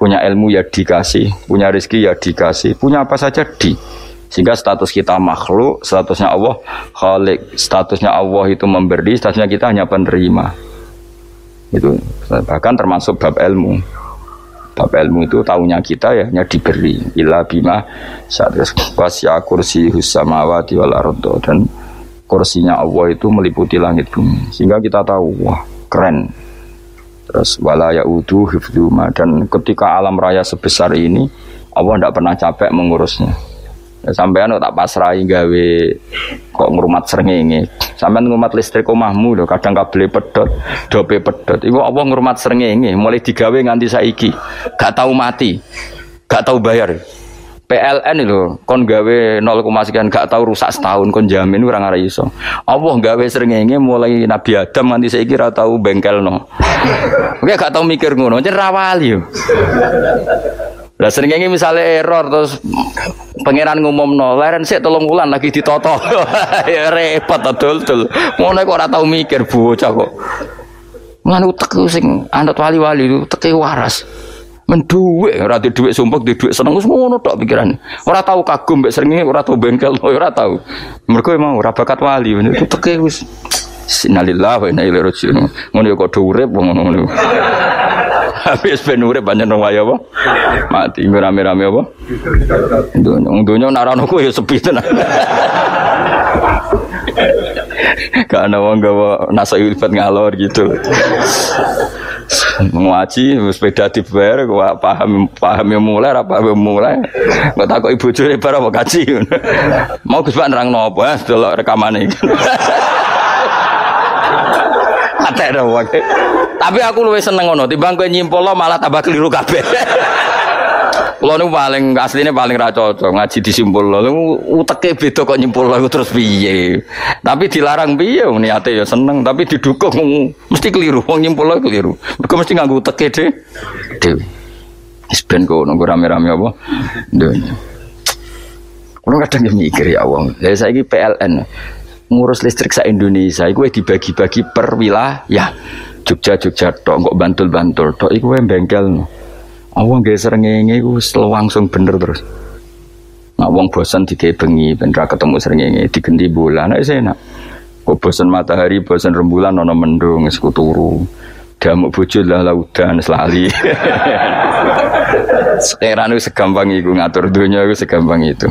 Punya ilmu ya dikasih, punya rezeki ya dikasih, punya apa saja di. Sehingga status kita makhluk, statusnya Allah khalik, statusnya Allah itu memberi, statusnya kita hanya penerima. Itu bahkan termasuk bab ilmu. Bab ilmu itu tahunya kita ya hanya diberi ila bima saat kursi husamawati wal ardo dan kursinya Allah itu meliputi langit bumi sehingga kita tahu wah keren terus wala yaudu hifduma dan ketika alam raya sebesar ini Allah tidak pernah capek mengurusnya Ya, sampean tak pasrahi gawe kok ngrumat srengenge. Sampean ngrumat listrik omahmu lho, kadang kabel pedot, dope pedot. Iku apa ngrumat srengenge mulai digawe nganti saiki. Gak tahu mati. Gak tahu bayar. PLN itu kon gawe 0, sekian gak tahu rusak setahun kon jamin ora ngara iso. Allah gawe srengenge mulai Nabi Adam nganti saiki ora tahu bengkelno. Oke gak tahu mikir ngono, jen rawali yo. Lah seringnya misalnya error terus pangeran ngumum no, leren sih tolong bulan lagi ditoto, ya repot adul dul. Mau kok ora tau mikir bocah kok. Nganu tek sing anut wali-wali itu teke waras. Menduwe ora di sumpek di dhuwit seneng ngono tok pikirane. Ora tau kagum mbek seringe ora tau bengkel ora tau. Mergo emang ora bakat wali itu teke wis Innalillahi wa inna ilaihi raji'un. Ngono ya kok urip ngono. Habis ben urip pancen wong apa? Mati rame-rame apa? Dunya dunya nak ya sepi tenan. Karena wong gawa nasa ilfat ngalor gitu. Ngaji sepeda dibayar gua paham paham yang mulai apa yang mulai. Nggak tahu ibu curi para mau kaji mau gus nerang nopo ya delok rekaman ini Ate Tapi aku luwih seneng ngono, timbang kowe nyimpul malah tambah keliru kabeh. Kulo niku paling asline paling ra cocok ngaji disimpul lho. Uteke beda kok nyimpul lho terus piye. Tapi dilarang piye niate ya seneng, tapi didukung mesti keliru. Wong nyimpul lho keliru. Mergo mesti nganggo uteke deh. Dewe. Wis kok nunggu rame-rame apa? Dunya. Kulo kadang mikir ya wong. Lah saiki PLN ngurus listrik sa Indonesia iku dibagi-bagi per wilayah. Jogja Jogja tok kok Bantul Bantul tok iku bengkel. Awang nggih srengenge iku langsung bener terus. Nah wong bosan digawe bengi ben ketemu srengenge digendi bulan nek enak. Kok bosan matahari, bosan rembulan ana mendung wis turu. Damuk bojo lah laudan selali. Sekarang itu segampang itu ngatur dunia itu segampang itu.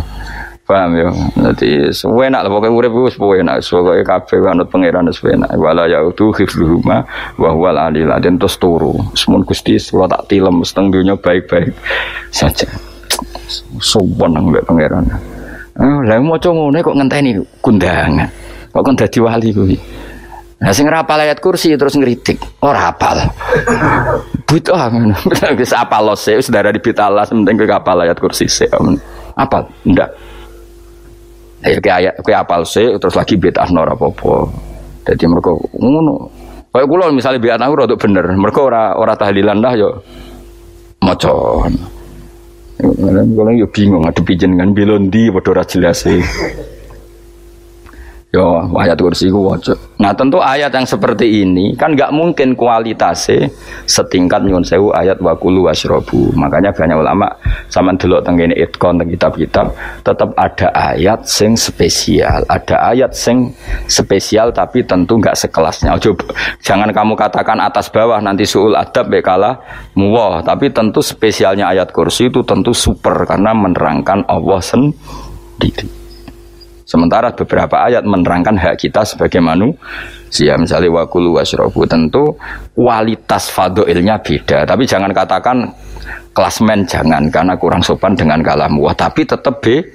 Paham ya? Jadi enak lah pokoknya urip wis enak. Pokoke kabeh anut pangeran wis enak. Wala yautu hifluhuma wa huwal dan terus turu. Semun Gusti kula tak tilem seteng dunya baik-baik saja. Sopan nang mbek pangeran. Ah, lah maca ngene kok ngenteni kundangan. Kok kon dadi wali kuwi. Nah sing rapal ayat kursi terus ngeritik. Ora apal. Butuh ngono. Wis apal lo sih saudara di pitala penting ke kapal ayat kursi sih. Apal? Ndak. Ya kayak kayak apal sih terus lagi beta nora popo. Jadi mereka ngono. Kayak kulo misalnya biar aku rada bener. Mereka ora ora tahlilan dah yo macon. Kalau yo bingung ada jenengan belondi padha ora jelas sih. Yo ayat kursi ku waca. Nah tentu ayat yang seperti ini kan nggak mungkin kualitasnya setingkat nyun sewu ayat wakulu wasrobu. Makanya banyak ulama sama dulu tenggine itkon teng kitab-kitab tetap ada ayat sing spesial, ada ayat sing spesial tapi tentu nggak sekelasnya. Ojo, jangan kamu katakan atas bawah nanti suul adab bekala muwah. Tapi tentu spesialnya ayat kursi itu tentu super karena menerangkan Allah sendiri. Sementara beberapa ayat menerangkan hak kita sebagai manusia. Misalnya wakulu wasrobu tentu kualitas fadoilnya beda. Tapi jangan katakan klasmen jangan karena kurang sopan dengan kalam wah tapi tetap be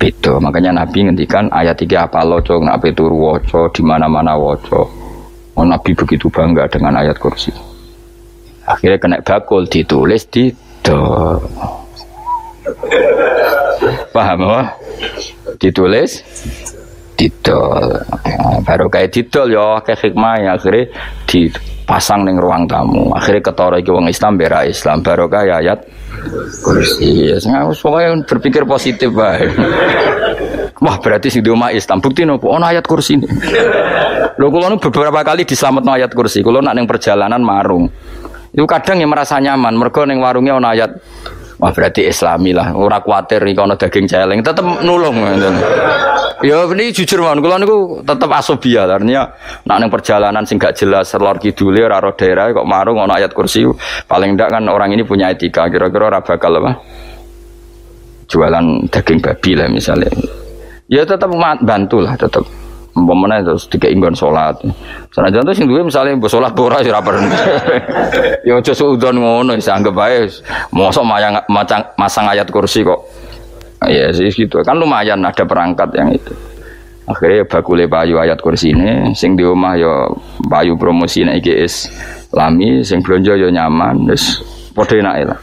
beda. Makanya Nabi ngendikan ayat tiga apa loco nabi turu woco di mana mana woco. Oh, Nabi begitu bangga dengan ayat kursi. Akhirnya kena bakul ditulis di. Paham apa? ditulis? Didol. Baru kayak didol ya kayak hikmah ya akhirnya dipasang neng ruang tamu. Akhirnya ketara iki wong Islam bera Islam. Baru kayak ayat kursi. Ya pokoknya berpikir positif baik. Wah berarti sing di Islam. Bukti nopo? Ono ayat kursi ini. Lo kalau beberapa kali diselamat ayat kursi. Kalau nak neng perjalanan marung, itu kadang yang merasa nyaman. Mereka neng warungnya ono ayat Wah berarti Islami lah, ora kuatir nih kalau daging celeng, tetap nulung. Ya ini jujur man, kalau niku tetap asobia, artinya nak neng perjalanan sing gak jelas, lor kidule, raro daerah, kok marung ono ayat kursi, paling ndak kan orang ini punya etika, kira-kira ora bakal apa? Jualan daging babi lah misalnya. Ya tetap bantu lah, tetap. Umpamane terus tiga inggon sholat. Sana jantung sing duwe misalnya mbok sholat ora ya ora Ya aja suudon ngono wis anggap bae mosok mayang macang masang ayat kursi kok. Ya sih gitu. Kan lumayan ada perangkat yang itu. Akhirnya bakule payu ayat kursi ini, sing di rumah ya payu promosi nek iki lami, sing belanja ya nyaman, wis padha enake lah.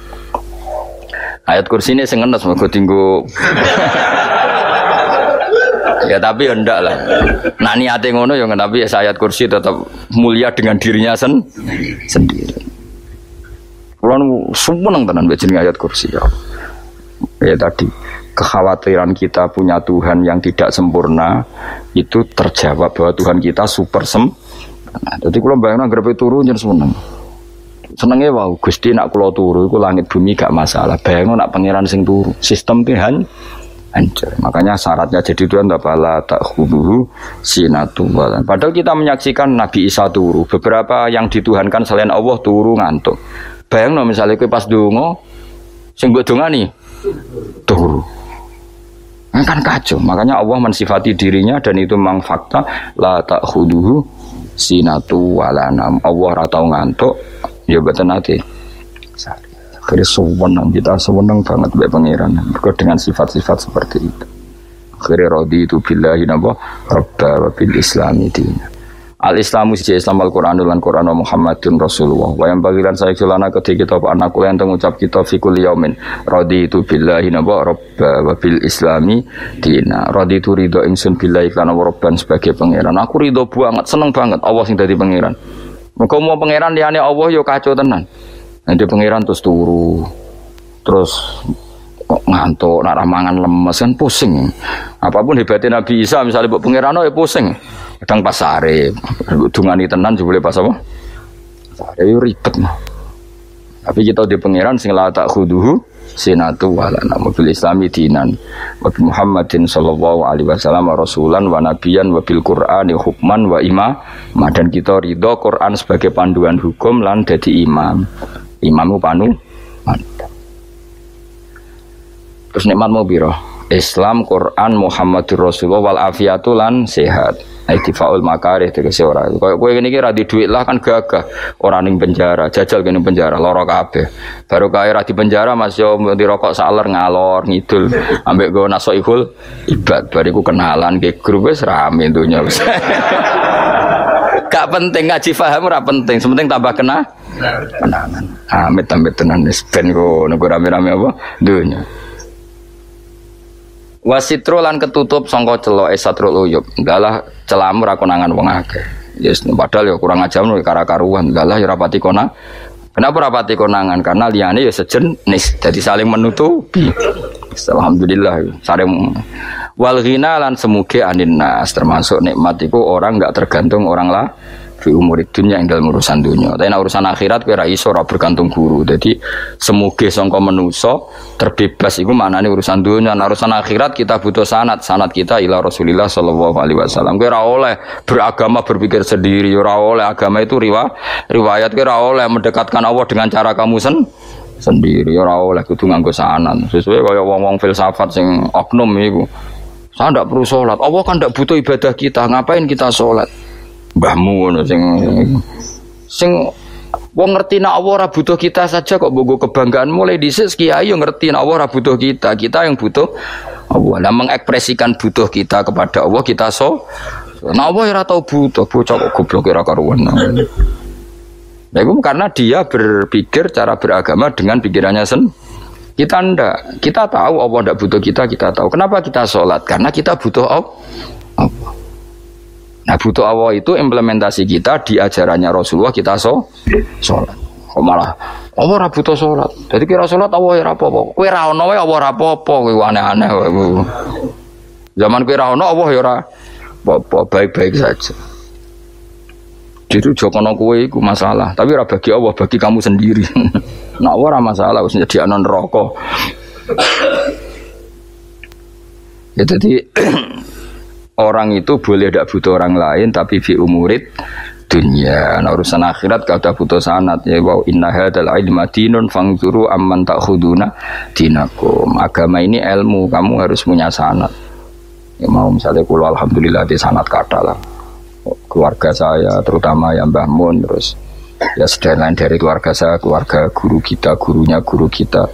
Ayat kursi ini sing enes mergo tinggu ya tapi ya ndak lah. Nah niatnya ngono ya tapi ya ayat kursi tetap mulia dengan dirinya sen sendiri. Kulo seneng tenan mbek ayat kursi ya. Ya tadi kekhawatiran kita punya Tuhan yang tidak sempurna itu terjawab bahwa Tuhan kita super sem. Nah, jadi kalau bayangin grepe turu jadi seneng. Senengnya wow, Gusti nak kulo turu, itu langit bumi gak masalah. Bayangin nak pangeran sing turu, sistem Tuhan hancur. Makanya syaratnya jadi Tuhan bala tak hubuhu sinatu. Padahal kita menyaksikan Nabi Isa turu. Beberapa yang dituhankan selain Allah turu ngantuk. Bayang no misalnya kue pas dungo, sing buat nih turu. Ini kan kacau. Makanya Allah mensifati dirinya dan itu memang fakta la tak huduhu sinatu walanam. Allah ratau ngantuk. Ya betul nanti. Akhirnya sewenang kita sewenang banget baik pangeran. Mereka dengan sifat-sifat seperti itu. Akhirnya rodi itu billahi nabo Rabba wa bil islami dina. Al Islamu siji Islam Al Quran dan Quran Muhammadun Rasulullah. Wa yang bagiran saya kelana ketika kita anak kuliah yang mengucap kita fikul yaumin. Rodi itu billahi nabo Rabba wa bil islami dina. Rodi itu ridho insun billahi karena Rabban sebagai pangeran. Aku ridho banget, seneng banget Allah sing dari pangeran. Muka mau pangeran liane Allah yo kacau tenan. Nanti pangeran terus turu, terus ngantuk, nak mangan lemes kan pusing. Apa pun hebatnya Nabi Isa, misalnya buat pangeran oh, ya pusing. Kadang pas sare, dungani tenan juga boleh pas apa? Sare ribet mah. Tapi kita di pangeran sing la tak khuduhu sinatu wala nama bil islami dinan Muhammadin sallallahu alaihi wasallam wa rasulan wa nabiyan wa bil qur'ani hukman wa imam dan kita ridho Quran sebagai panduan hukum lan dadi imam Imammu panu mantap. Terus nikmat mau. Islam, Quran, Muhammadur Rasulullah wal afiatu lan sehat. Aidifaul makarih tegese ora. Kaya kowe ngene iki ra di dhuwit lah kan gagah. Ora ning penjara, jajal kene penjara lara kabeh. Baru ra di penjara Mas di rokok saler ngalor ngidul ambek go nasoihul ibad bariku kenalan ke grup wis rame. Gak penting ngaji paham ora penting, sepenting tambah kena kenangan. Amit amit tenan wis ben go rame-rame apa dunya. Wasitro lan ketutup sangka celok esatrul uyub. Galah celamu ra konangan wong akeh. Yes, padahal ya kurang ajar kara karuan. Galah ya rapati konang. Kenapa rapati konangan? Karena liane ya sejenis, jadi saling menutupi. Alhamdulillah, saling wal lan semuge anin nas termasuk nikmat itu orang nggak tergantung orang lah fi umur dunia yang dalam urusan dunia. Tapi urusan akhirat kira iso ora bergantung guru. Jadi semuge sangka menuso terbebas iku maknane urusan dunia. Nah, urusan akhirat kita butuh sanat. Sanat kita ila Rasulillah sallallahu alaihi wasallam. Kira oleh beragama berpikir sendiri, ora oleh agama itu riwa, riwayat kira oleh mendekatkan Allah dengan cara kamu sen sendiri ora oleh kudu nganggo sanat. Sesuai kaya wong-wong filsafat sing oknum iku. Saya tidak perlu sholat. Allah kan tidak butuh ibadah kita. Ngapain kita sholat? Mbahmu ngono sing sing Wong ngerti nak Allah ora butuh kita saja kok bogo kebanggaan mulai dhisik kiai yo ngerti nak Allah ora butuh kita, kita yang butuh Allah. Nah mengekspresikan butuh kita kepada Allah kita so. Nah Allah ora tau butuh, bocah kok goblok ora karuan. Nah itu karena dia berpikir cara beragama dengan pikirannya sen. Kita ndak, kita tahu Allah ndak butuh kita, kita tahu. Kenapa kita sholat? Karena kita butuh Allah. Nah butuh Allah itu implementasi kita di ajarannya Rasulullah kita so sholat. Kok malah Allah ora butuh sholat. Jadi kira sholat Allah ya apa-apa. Kowe ra ono wae Allah ora apa-apa kowe aneh-aneh Zaman kowe ra ono Allah ya ora apa-apa baik-baik saja. Jadi jokono kue iku masalah, tapi ora bagi Allah, bagi kamu sendiri. nah, ora masalah wis nyediakno rokok. ya jadi orang itu boleh tidak butuh orang lain tapi fi umurid dunia. Nah, urusan akhirat kau tak butuh sanat ya wow inna hadal ilma dinun fangzuru amman khuduna dinakum. Agama ini ilmu, kamu harus punya sanat. Ya mau misalnya kulo alhamdulillah di sanat kata lah. Keluarga saya terutama yang Mbah Mun terus ya lain dari keluarga saya, keluarga guru kita, gurunya guru kita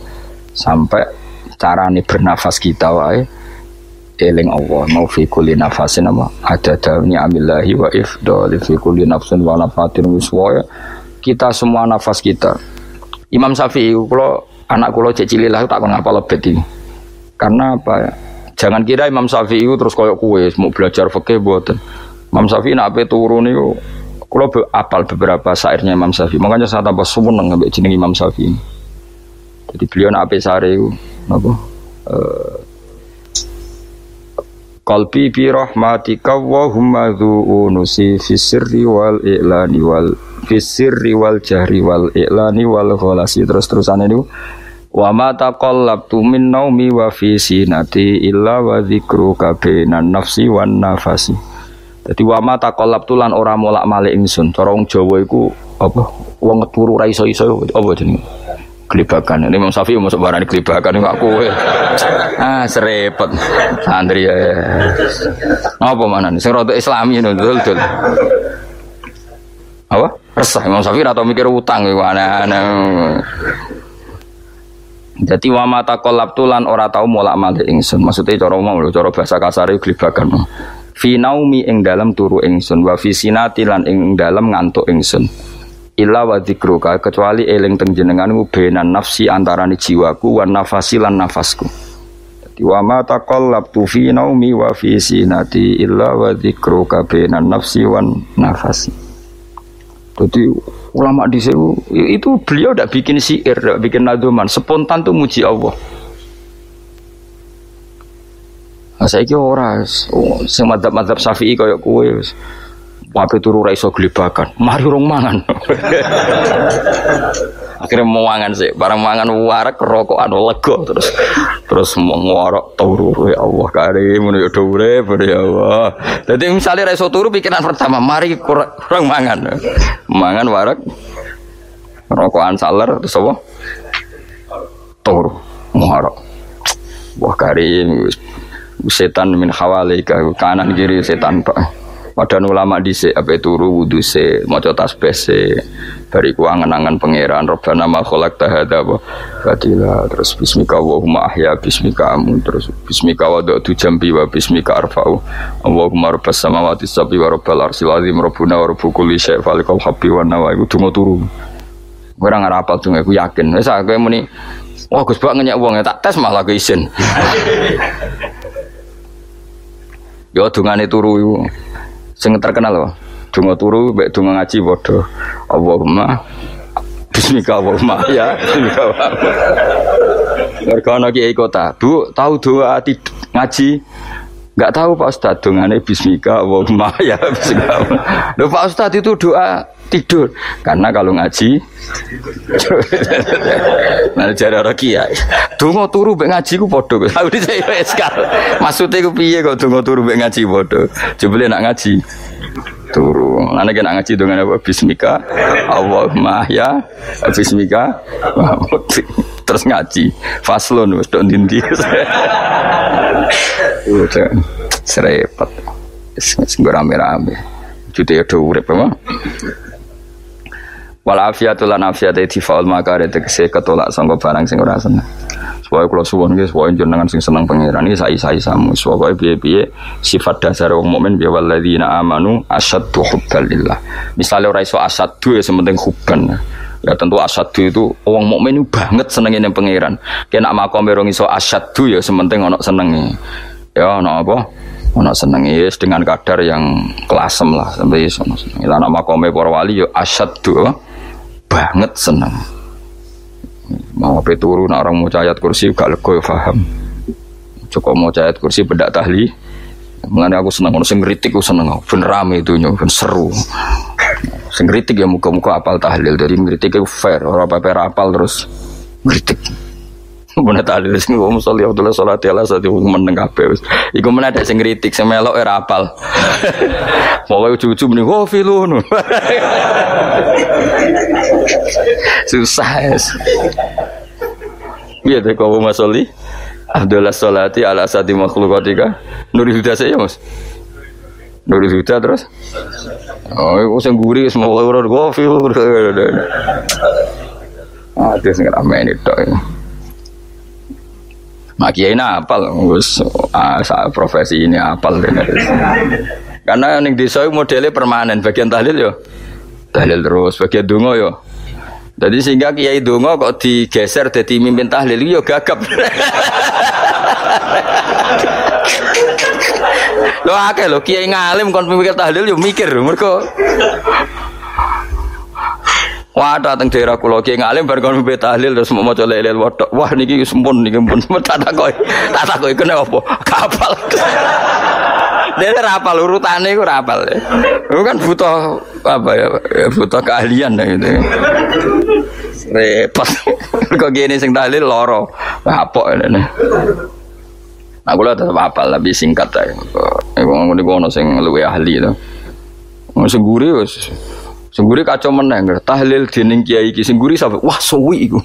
sampai cara nih bernafas kita wae eling Allah mau fi kulli nafasin apa? Ada dauni amillahi wa ifdal fi kulli nafsin wa nafatin wiswaya. Kita semua nafas kita. Imam Syafi'i kalau anak kulo cek cilik lah tak ngapa lebet ini. Karena apa ya? Jangan kira Imam Syafi'i terus koyok kue mau belajar fikih buatan Imam Syafi'i nak turun itu kalau apal beberapa syairnya Imam Syafi'i. Makanya saya tambah seneng ngambil jeneng Imam Syafi'i jadi beliau nak ape sare apa? Uh, Qalbi bi rahmatika wa humma unusi fi sirri wal i'lani wal fi sirri wal jahri wal i'lani wal kholasi terus terusan itu wa ma taqallabtu min naumi wa fi sinati illa wa dzikruka bainan nafsi wan nafasi. Jadi wa ma taqallabtu lan ora molak-malik ingsun. Cara wong Jawa iku apa? Wong turu ra iso-iso apa jenenge kelibakan. Ini Imam Syafi'i masuk barang kelibakan ini aku ah serepet. Santri ya. Apa mana nih? Seroto islami betul betul apa? Resah. Imam Syafi'i atau mikir utang gimana jadi wa mata kolab tulan ora tau molak malik ingsun. Maksudnya cara mau cara bahasa kasar itu kelibakan. Fi naumi ing dalam turu ingsun wa fi sinati lan ing dalam ngantuk ingsun illa wa dzikruka kecuali eling teng jenenganmu benan nafsi antarane jiwaku wan nafasi lan nafasku. Dadi wa ma taqallabtu fi naumi wa fi sinati illa wa dzikruka benan nafsi wan nafasi. Jadi ulama di itu beliau tidak bikin syair, tidak bikin naduman, spontan tuh muji Allah. Nah, saya kira orang, oh, semadzap madzhab syafi'i kayak kue, Wape turu ra iso glebakan. Mari rong mangan. Akhirnya mau mangan sih, barang mangan warak rokok anu lego terus terus mau ngorok turu ya Allah karim ya dure ya Allah. Jadi misalnya ra iso turu pikiran pertama, mari kurang mangan. Mangan warak rokokan saler terus apa? Turu ngorok. Wah karim setan min hawalika kanan kiri setan pak. Padahal ulama di se apa turu wudhu se maca tasbih se bariku angan-angan pangeran Rabbana ma khalaqta hadza wa batila. Terus bismika wa ahya bismika amun terus bismika wa tu jambi wa bismika arfa'u. Allahumma rabbas samawati sab'i wa rabbal arsil azim. Rabbuna wa rabbu kulli syai' falikal habbi wa nawa. Iku donga turu. Gue ora ngarapal donga aku yakin. Wis aku muni Wah, Gus Bak ngenyek wong tak tes malah ke isin. Yo dungane turu iku sing terkenal loh donga turu mbek donga ngaji padha. Allahumma Bismika Allahumma. Ya Bismika Mereka ana kiai kota. Bu tahu doa ngaji? Enggak tahu Pak Ustadz dongane Bismika Allahumma. Ya Bismika Loh Pak Ustadz itu doa tidur karena kalau ngaji nah jadi orang kiai dongo turu be ngaji ku podo aku saya sekal maksudnya ku piye kok dongo turu be ngaji podo coba nak ngaji turu. Ana kena ngaji dengan apa? Bismika Allahumma ya Bismika terus ngaji. Faslon wis dok ndi Udah serepet. Wis rame-rame. Jute ya urip? Wal afiatul lan afiat di faul makare tegese ketolak sangka barang sing ora seneng. Supaya kalau suwon guys, supaya jenengan sing seneng pangeran ini sai sai samu. Supaya biye sifat dasar orang mukmin biya waladina amanu asyaddu lillah. Misalnya orang iso asyaddu ya sementing hubban. Ya tentu asyaddu itu orang mukmin banget senengin yang pangeran. Kena makom berong iso asyaddu ya sementing onok senengi. Ya ono apa? Ono seneng yes dengan kadar yang kelasem lah sampai ono seneng. Lah nama kome para wali yo asyaddu banget seneng. Mau apa turun orang mau ayat kursi gak lego ya paham. Cukup mau ayat kursi bedak tahli. Mengenai aku seneng, orang sing kritik aku seneng, ben rame itu ben seru. Sing kritik ya muka-muka apal tahlil. Jadi kritik itu fair, orang apa apal terus kritik. Mana tahlil sing wong sholli Abdullah salat ala sate wong meneng kabeh wis. Iku ada sing kritik sing melok ora apal. Pokoke ujug-ujug muni oh filun. Susah ya. Deh kau masoli. Abdullah salati ala sati makhlukatika. Nuri huda saya mas. Nuri huda terus. Oh, aku sing guri orang gofil. Ah, itu sing rame ini tok. Mak kiai apal, wis ah, profesi ini apal Karena yang desa modelnya permanen, bagian tahlil yo tahlil terus, bagian dungo yo. Jadi sehingga kiai dungo kok digeser jadi mimpin tahlil yo gagap. lo akeh lo kiai ngalim kon mikir tahlil yo mikir mereka Wah, datang daerah kulo ki ngalim bar kon tahlil terus mau maca lelel wadok. Wah niki sempun niki pun tak takoki. Tak takoki kene apa? Kapal. Dia rapal urutane iku rapal. Itu kan butuh apa ya? ya butuh keahlian ya gitu. Repot. Kok gini sing tahlil loro. Apa ini? Nah, kula tetap apal lebih singkat ae. Iku ngono ono sing luwih ahli to. Guri wis Sengguri kacau meneng, tahlil dening kiai iki sengguri sampai wah suwi iku.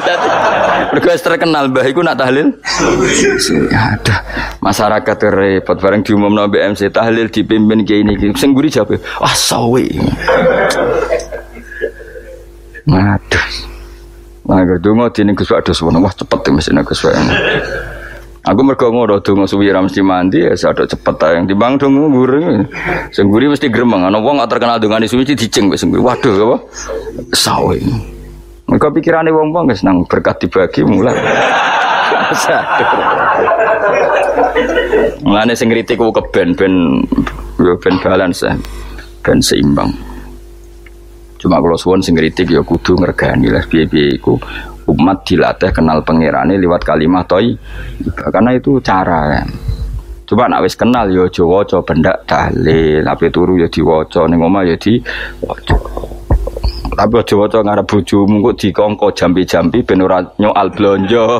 Mergo terkenal mbah iku nak tahlil. Ada masyarakat repot bareng diumumno BMC tahlil dipimpin kiai niki. Sengguri jawab, wah suwi. Aduh. Nah, gedungo dening Gus Wadus wah cepet mesin Gus Wadus. Aku mergo ngono donga suwi ra mesti mandi ya sadok cepet yang timbang donga guring. Sing guri mesti gremeng ana wong terkenal dongane suwi dicing wis sing Waduh apa? Sawe. Mergo pikirane wong-wong wis nang berkat dibagi mulai. Mulane sing kritik ku keben ben ben balance ya. Ben seimbang. Cuma kalau suwon sing kritik ya kudu ngergani lah piye-piye iku umat dilatih kenal pangerane lewat kalimat toy. Karena itu cara kan coba nak wis kenal yo ya Jawa coba benda dalil. Tapi turu ya diwaca ning omah ya diwaca tapi aja waca ngarep bojomu kok dikongko jampi-jampi ben ora nyoal blonjo.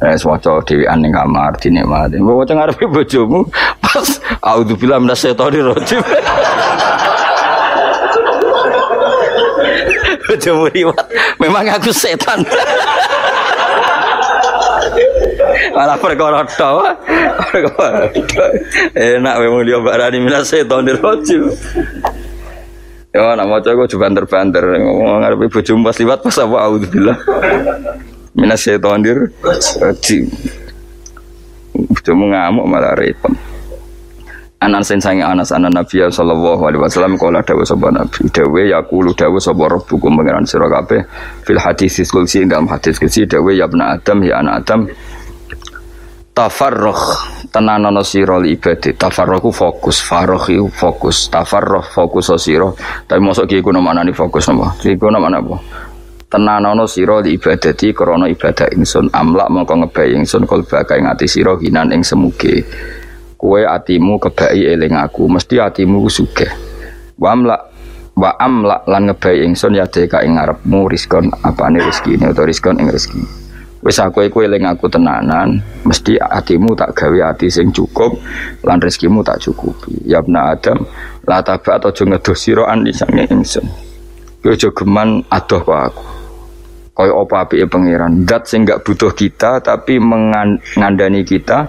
Eh, waca dhewean ning kamar dinikmati. Waca ngarepe bojomu. Pas auzubillahi minasyaitonir rajim. Bojomu riwat. Memang aku setan. Malah perkara tok. Enak memang dia barani minas setan dirojim. Ya nak maca kok banter-banter ngomong ngarepe bojomu pas liwat pas apa auzubillah. Minas setan dirojim. Bojomu ngamuk malah repot. Anan sen sange Anas anan Nabi sallallahu alaihi wasallam kala dawuh sapa Nabi. Dawuh yaqulu dawuh sapa rabbukum pangeran sira fil hadis kulsi dalam hadis kulsi dawuh ya ibna Adam ya anak Adam tafarruh tenanono sira ibadah. Tafarruh fokus farruh fokus. Tafarruh fokus sira tapi mosok ki iku maknane fokus napa? Iku mana apa? Tenanono sira ibadati krana ibadah ingsun. Amlak mongko ngebayi ingsun kalbaka ing ati sira hinan ing semuge kue atimu kebai eling aku mesti atimu suge wamla wa amla lan ngebai ingsun ya deka ing ngarepmu riskon apane rezeki ini atau riskon ing rezeki. Wis aku iku eling aku tenanan mesti atimu tak gawe ati sing cukup lan rezekimu tak cukupi. Ya bna adam la taba atau ngedoh sira an sange ingsun. Kowe aja geman adoh kok aku. Kaya apa apike pangeran? Dat sing gak butuh kita tapi mengandani kita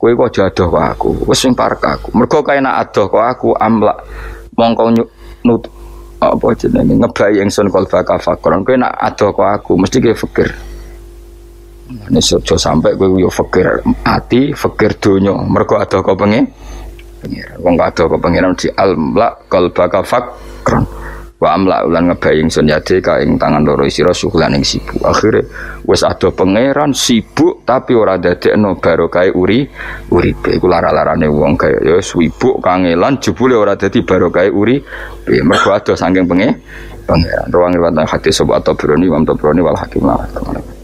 Kowe kok jadoh kok aku. Wis sing parek aku. Mergo kae nak adoh kok aku amlak mongko nut apa jenenge ngebayi ingsun kalba kafakron. Kowe nak adoh kok aku mesti kowe fikir. Ini sojo sampai kowe yo fikir ati, fikir donya. Mergo adoh kok pengen pengiran. Wong adoh kok pengiran di almlak kalba kafakron wa amla ulan ngebaying sun yade ka ing tangan loro sira syukulan ing sibuk akhire wis ada pangeran sibuk tapi ora dadekno barokah uri uripe. Iku lara-larane wong kaya ya sibuk kangelan jebule ora dadi barokah uri. Mergo ada saking penge pangeran. Ruang riwayat hadis sobat atau broni wam wal hakim. lah